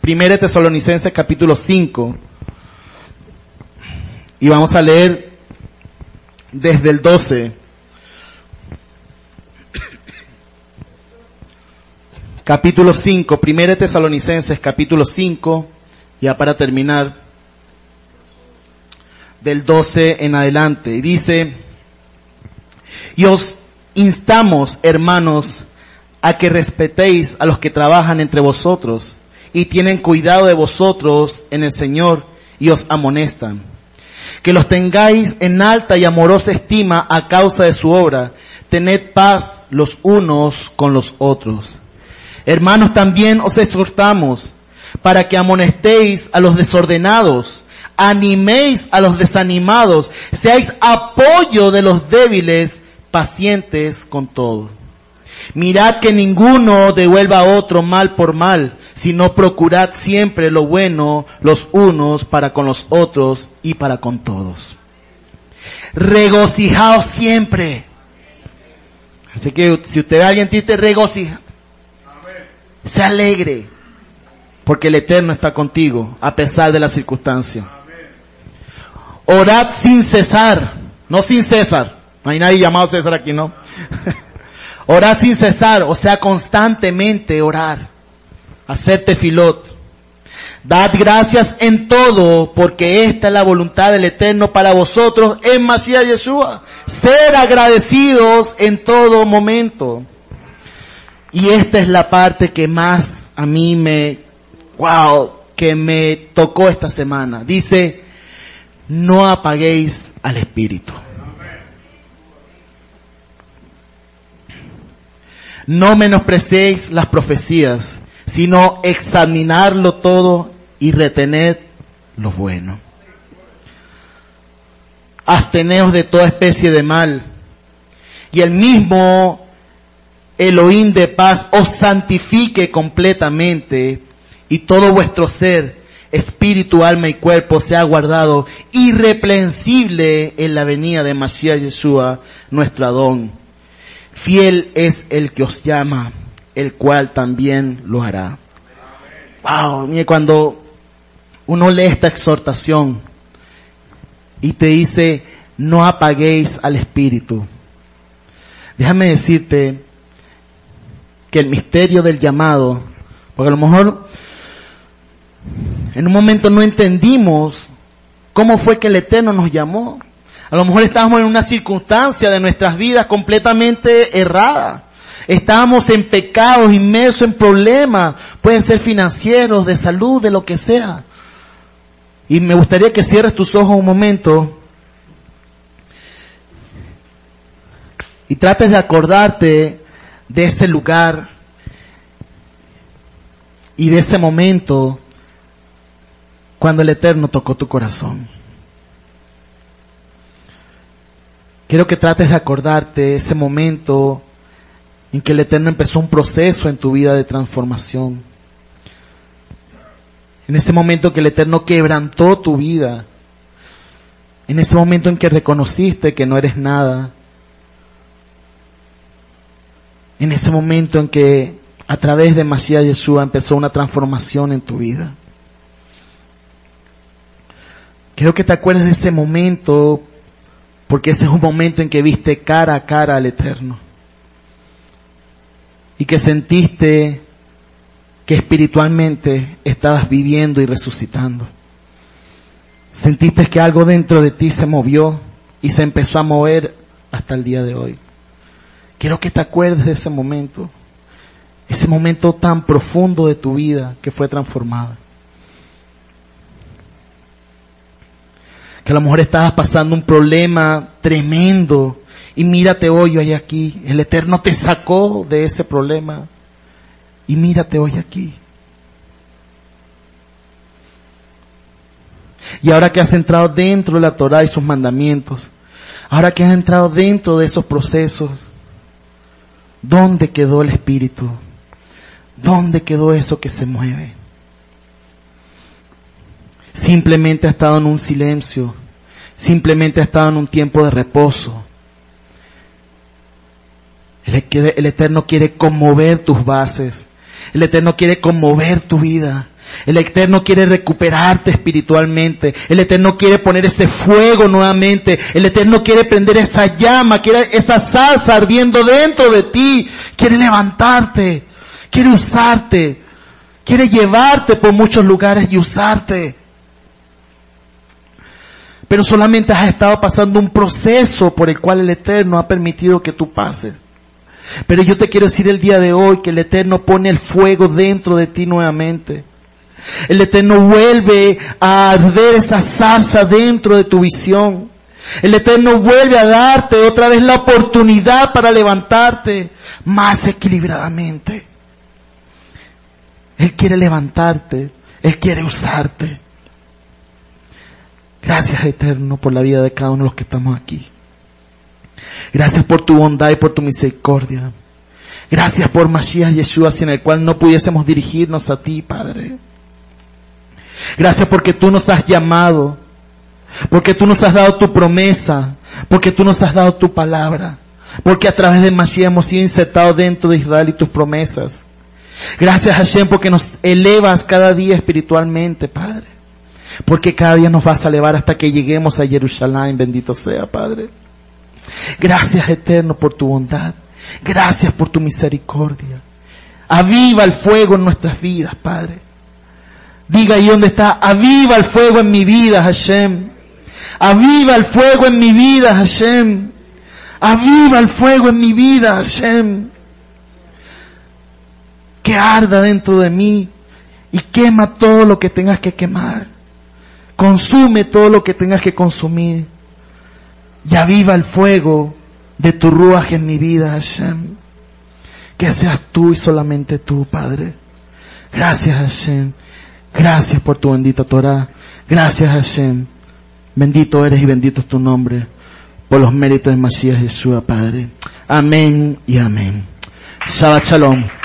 Primera Tesalonicenses capítulo 5 y vamos a leer desde el 12. Capítulo 5, Primera Tesalonicenses capítulo 5 ya para terminar, del 12 en adelante. Y dice, y os instamos, hermanos, a que respetéis a los que trabajan entre vosotros y tienen cuidado de vosotros en el Señor y os amonestan. Que los tengáis en alta y amorosa estima a causa de su obra. Tened paz los unos con los otros. Hermanos, también os exhortamos para que amonestéis a los desordenados, animéis a los desanimados, seáis apoyo de los débiles, pacientes con todo. Mirad que ninguno devuelva a otro mal por mal, sino procurad siempre lo bueno los unos para con los otros y para con todos. Regocijaos siempre. Así que si usted ve a alguien triste, regocija. Sea alegre porque el Eterno está contigo a pesar de la circunstancia. Orad sin cesar, no sin César. No hay nadie llamado César aquí, ¿no? Orad sin cesar, o sea, constantemente orar. Hacerte filot. Dad gracias en todo, porque esta es la voluntad del Eterno para vosotros en Mashiach Yeshua. Ser agradecidos en todo momento. Y esta es la parte que más a mí me wow, que me tocó esta semana. Dice, no apaguéis al espíritu. No menospreciéis las profecías, sino examinarlo todo y retener lo bueno. Absteneos de toda especie de mal. Y el mismo Elohim de paz os santifique completamente y todo vuestro ser, espíritu, alma y cuerpo sea guardado irreprensible en la venida de Mashiach Yeshua, nuestro Adón. Fiel es el que os llama, el cual también lo hará. wow, mire, cuando uno lee esta exhortación y te dice, no apaguéis al Espíritu. Déjame decirte que el misterio del llamado, porque a lo mejor en un momento no entendimos cómo fue que el Eterno nos llamó. A lo mejor estábamos en una circunstancia de nuestras vidas completamente errada. Estábamos en pecados, inmersos en problemas, pueden ser financieros, de salud, de lo que sea. Y me gustaría que cierres tus ojos un momento y trates de acordarte de ese lugar y de ese momento cuando el Eterno tocó tu corazón. Quiero que trates de acordarte ese momento en que el Eterno empezó un proceso en tu vida de transformación. En ese momento que el Eterno quebrantó tu vida. En ese momento en que reconociste que no eres nada. En ese momento en que a través de Mashiach Yeshua empezó una transformación en tu vida. Quiero que te acuerdes de ese momento, porque ese es un momento en que viste cara a cara al Eterno. Y que sentiste que espiritualmente estabas viviendo y resucitando. Sentiste que algo dentro de ti se movió y se empezó a mover hasta el día de hoy. Quiero que te acuerdes de ese momento, ese momento tan profundo de tu vida que fue transformada. Que a lo mejor estabas pasando un problema tremendo y mírate hoy, hoy aquí. El Eterno te sacó de ese problema y mírate hoy aquí. Y ahora que has entrado dentro de la Torah y sus mandamientos, ahora que has entrado dentro de esos procesos, ¿dónde quedó el Espíritu? ¿Dónde quedó eso que se mueve? Simplemente ha estado en un silencio, simplemente ha estado en un tiempo de reposo. El, Eterno quiere conmover tus bases. El Eterno quiere conmover tu vida. El Eterno quiere recuperarte espiritualmente. El Eterno quiere poner ese fuego nuevamente. El Eterno quiere prender esa llama, quiere esa salsa ardiendo dentro de ti. Quiere levantarte. Quiere usarte. Quiere llevarte por muchos lugares y usarte. Pero solamente has estado pasando un proceso por el cual el Eterno ha permitido que tú pases. Pero yo te quiero decir el día de hoy que el Eterno pone el fuego dentro de ti nuevamente. El Eterno vuelve a arder esa salsa dentro de tu visión. El Eterno vuelve a darte otra vez la oportunidad para levantarte más equilibradamente. Él quiere levantarte. Él quiere usarte. Gracias Eterno por la vida de cada uno de los que estamos aquí. Gracias por tu bondad y por tu misericordia. Gracias por Mashiach Yeshua, sin el cual no pudiésemos dirigirnos a ti, Padre. Gracias porque tú nos has llamado, porque tú nos has dado tu promesa, porque tú nos has dado tu palabra, porque a través de Mashiach hemos sido insertados dentro de Israel y tus promesas. Gracias Hashem porque nos elevas cada día espiritualmente, Padre. Porque cada día nos vas a elevar hasta que lleguemos a Jerusalén, bendito sea, Padre. Gracias eterno por tu bondad. Gracias por tu misericordia. Aviva el fuego en nuestras vidas, Padre. Diga ahí donde está, aviva el fuego en mi vida, Hashem. Aviva el fuego en mi vida, Hashem. Aviva el fuego en mi vida, Hashem. Que arda dentro de mí y quema todo lo que tengas que quemar. Consume todo lo que tengas que consumir y aviva el fuego de tu ruaj en mi vida, Hashem. Que seas tú y solamente tú, Padre. Gracias, Hashem. Gracias por tu bendita Torah. Gracias, Hashem. Bendito eres y bendito es tu nombre. Por los méritos de Masías Jesús, Padre. Amén y amén. Shabbat Shalom.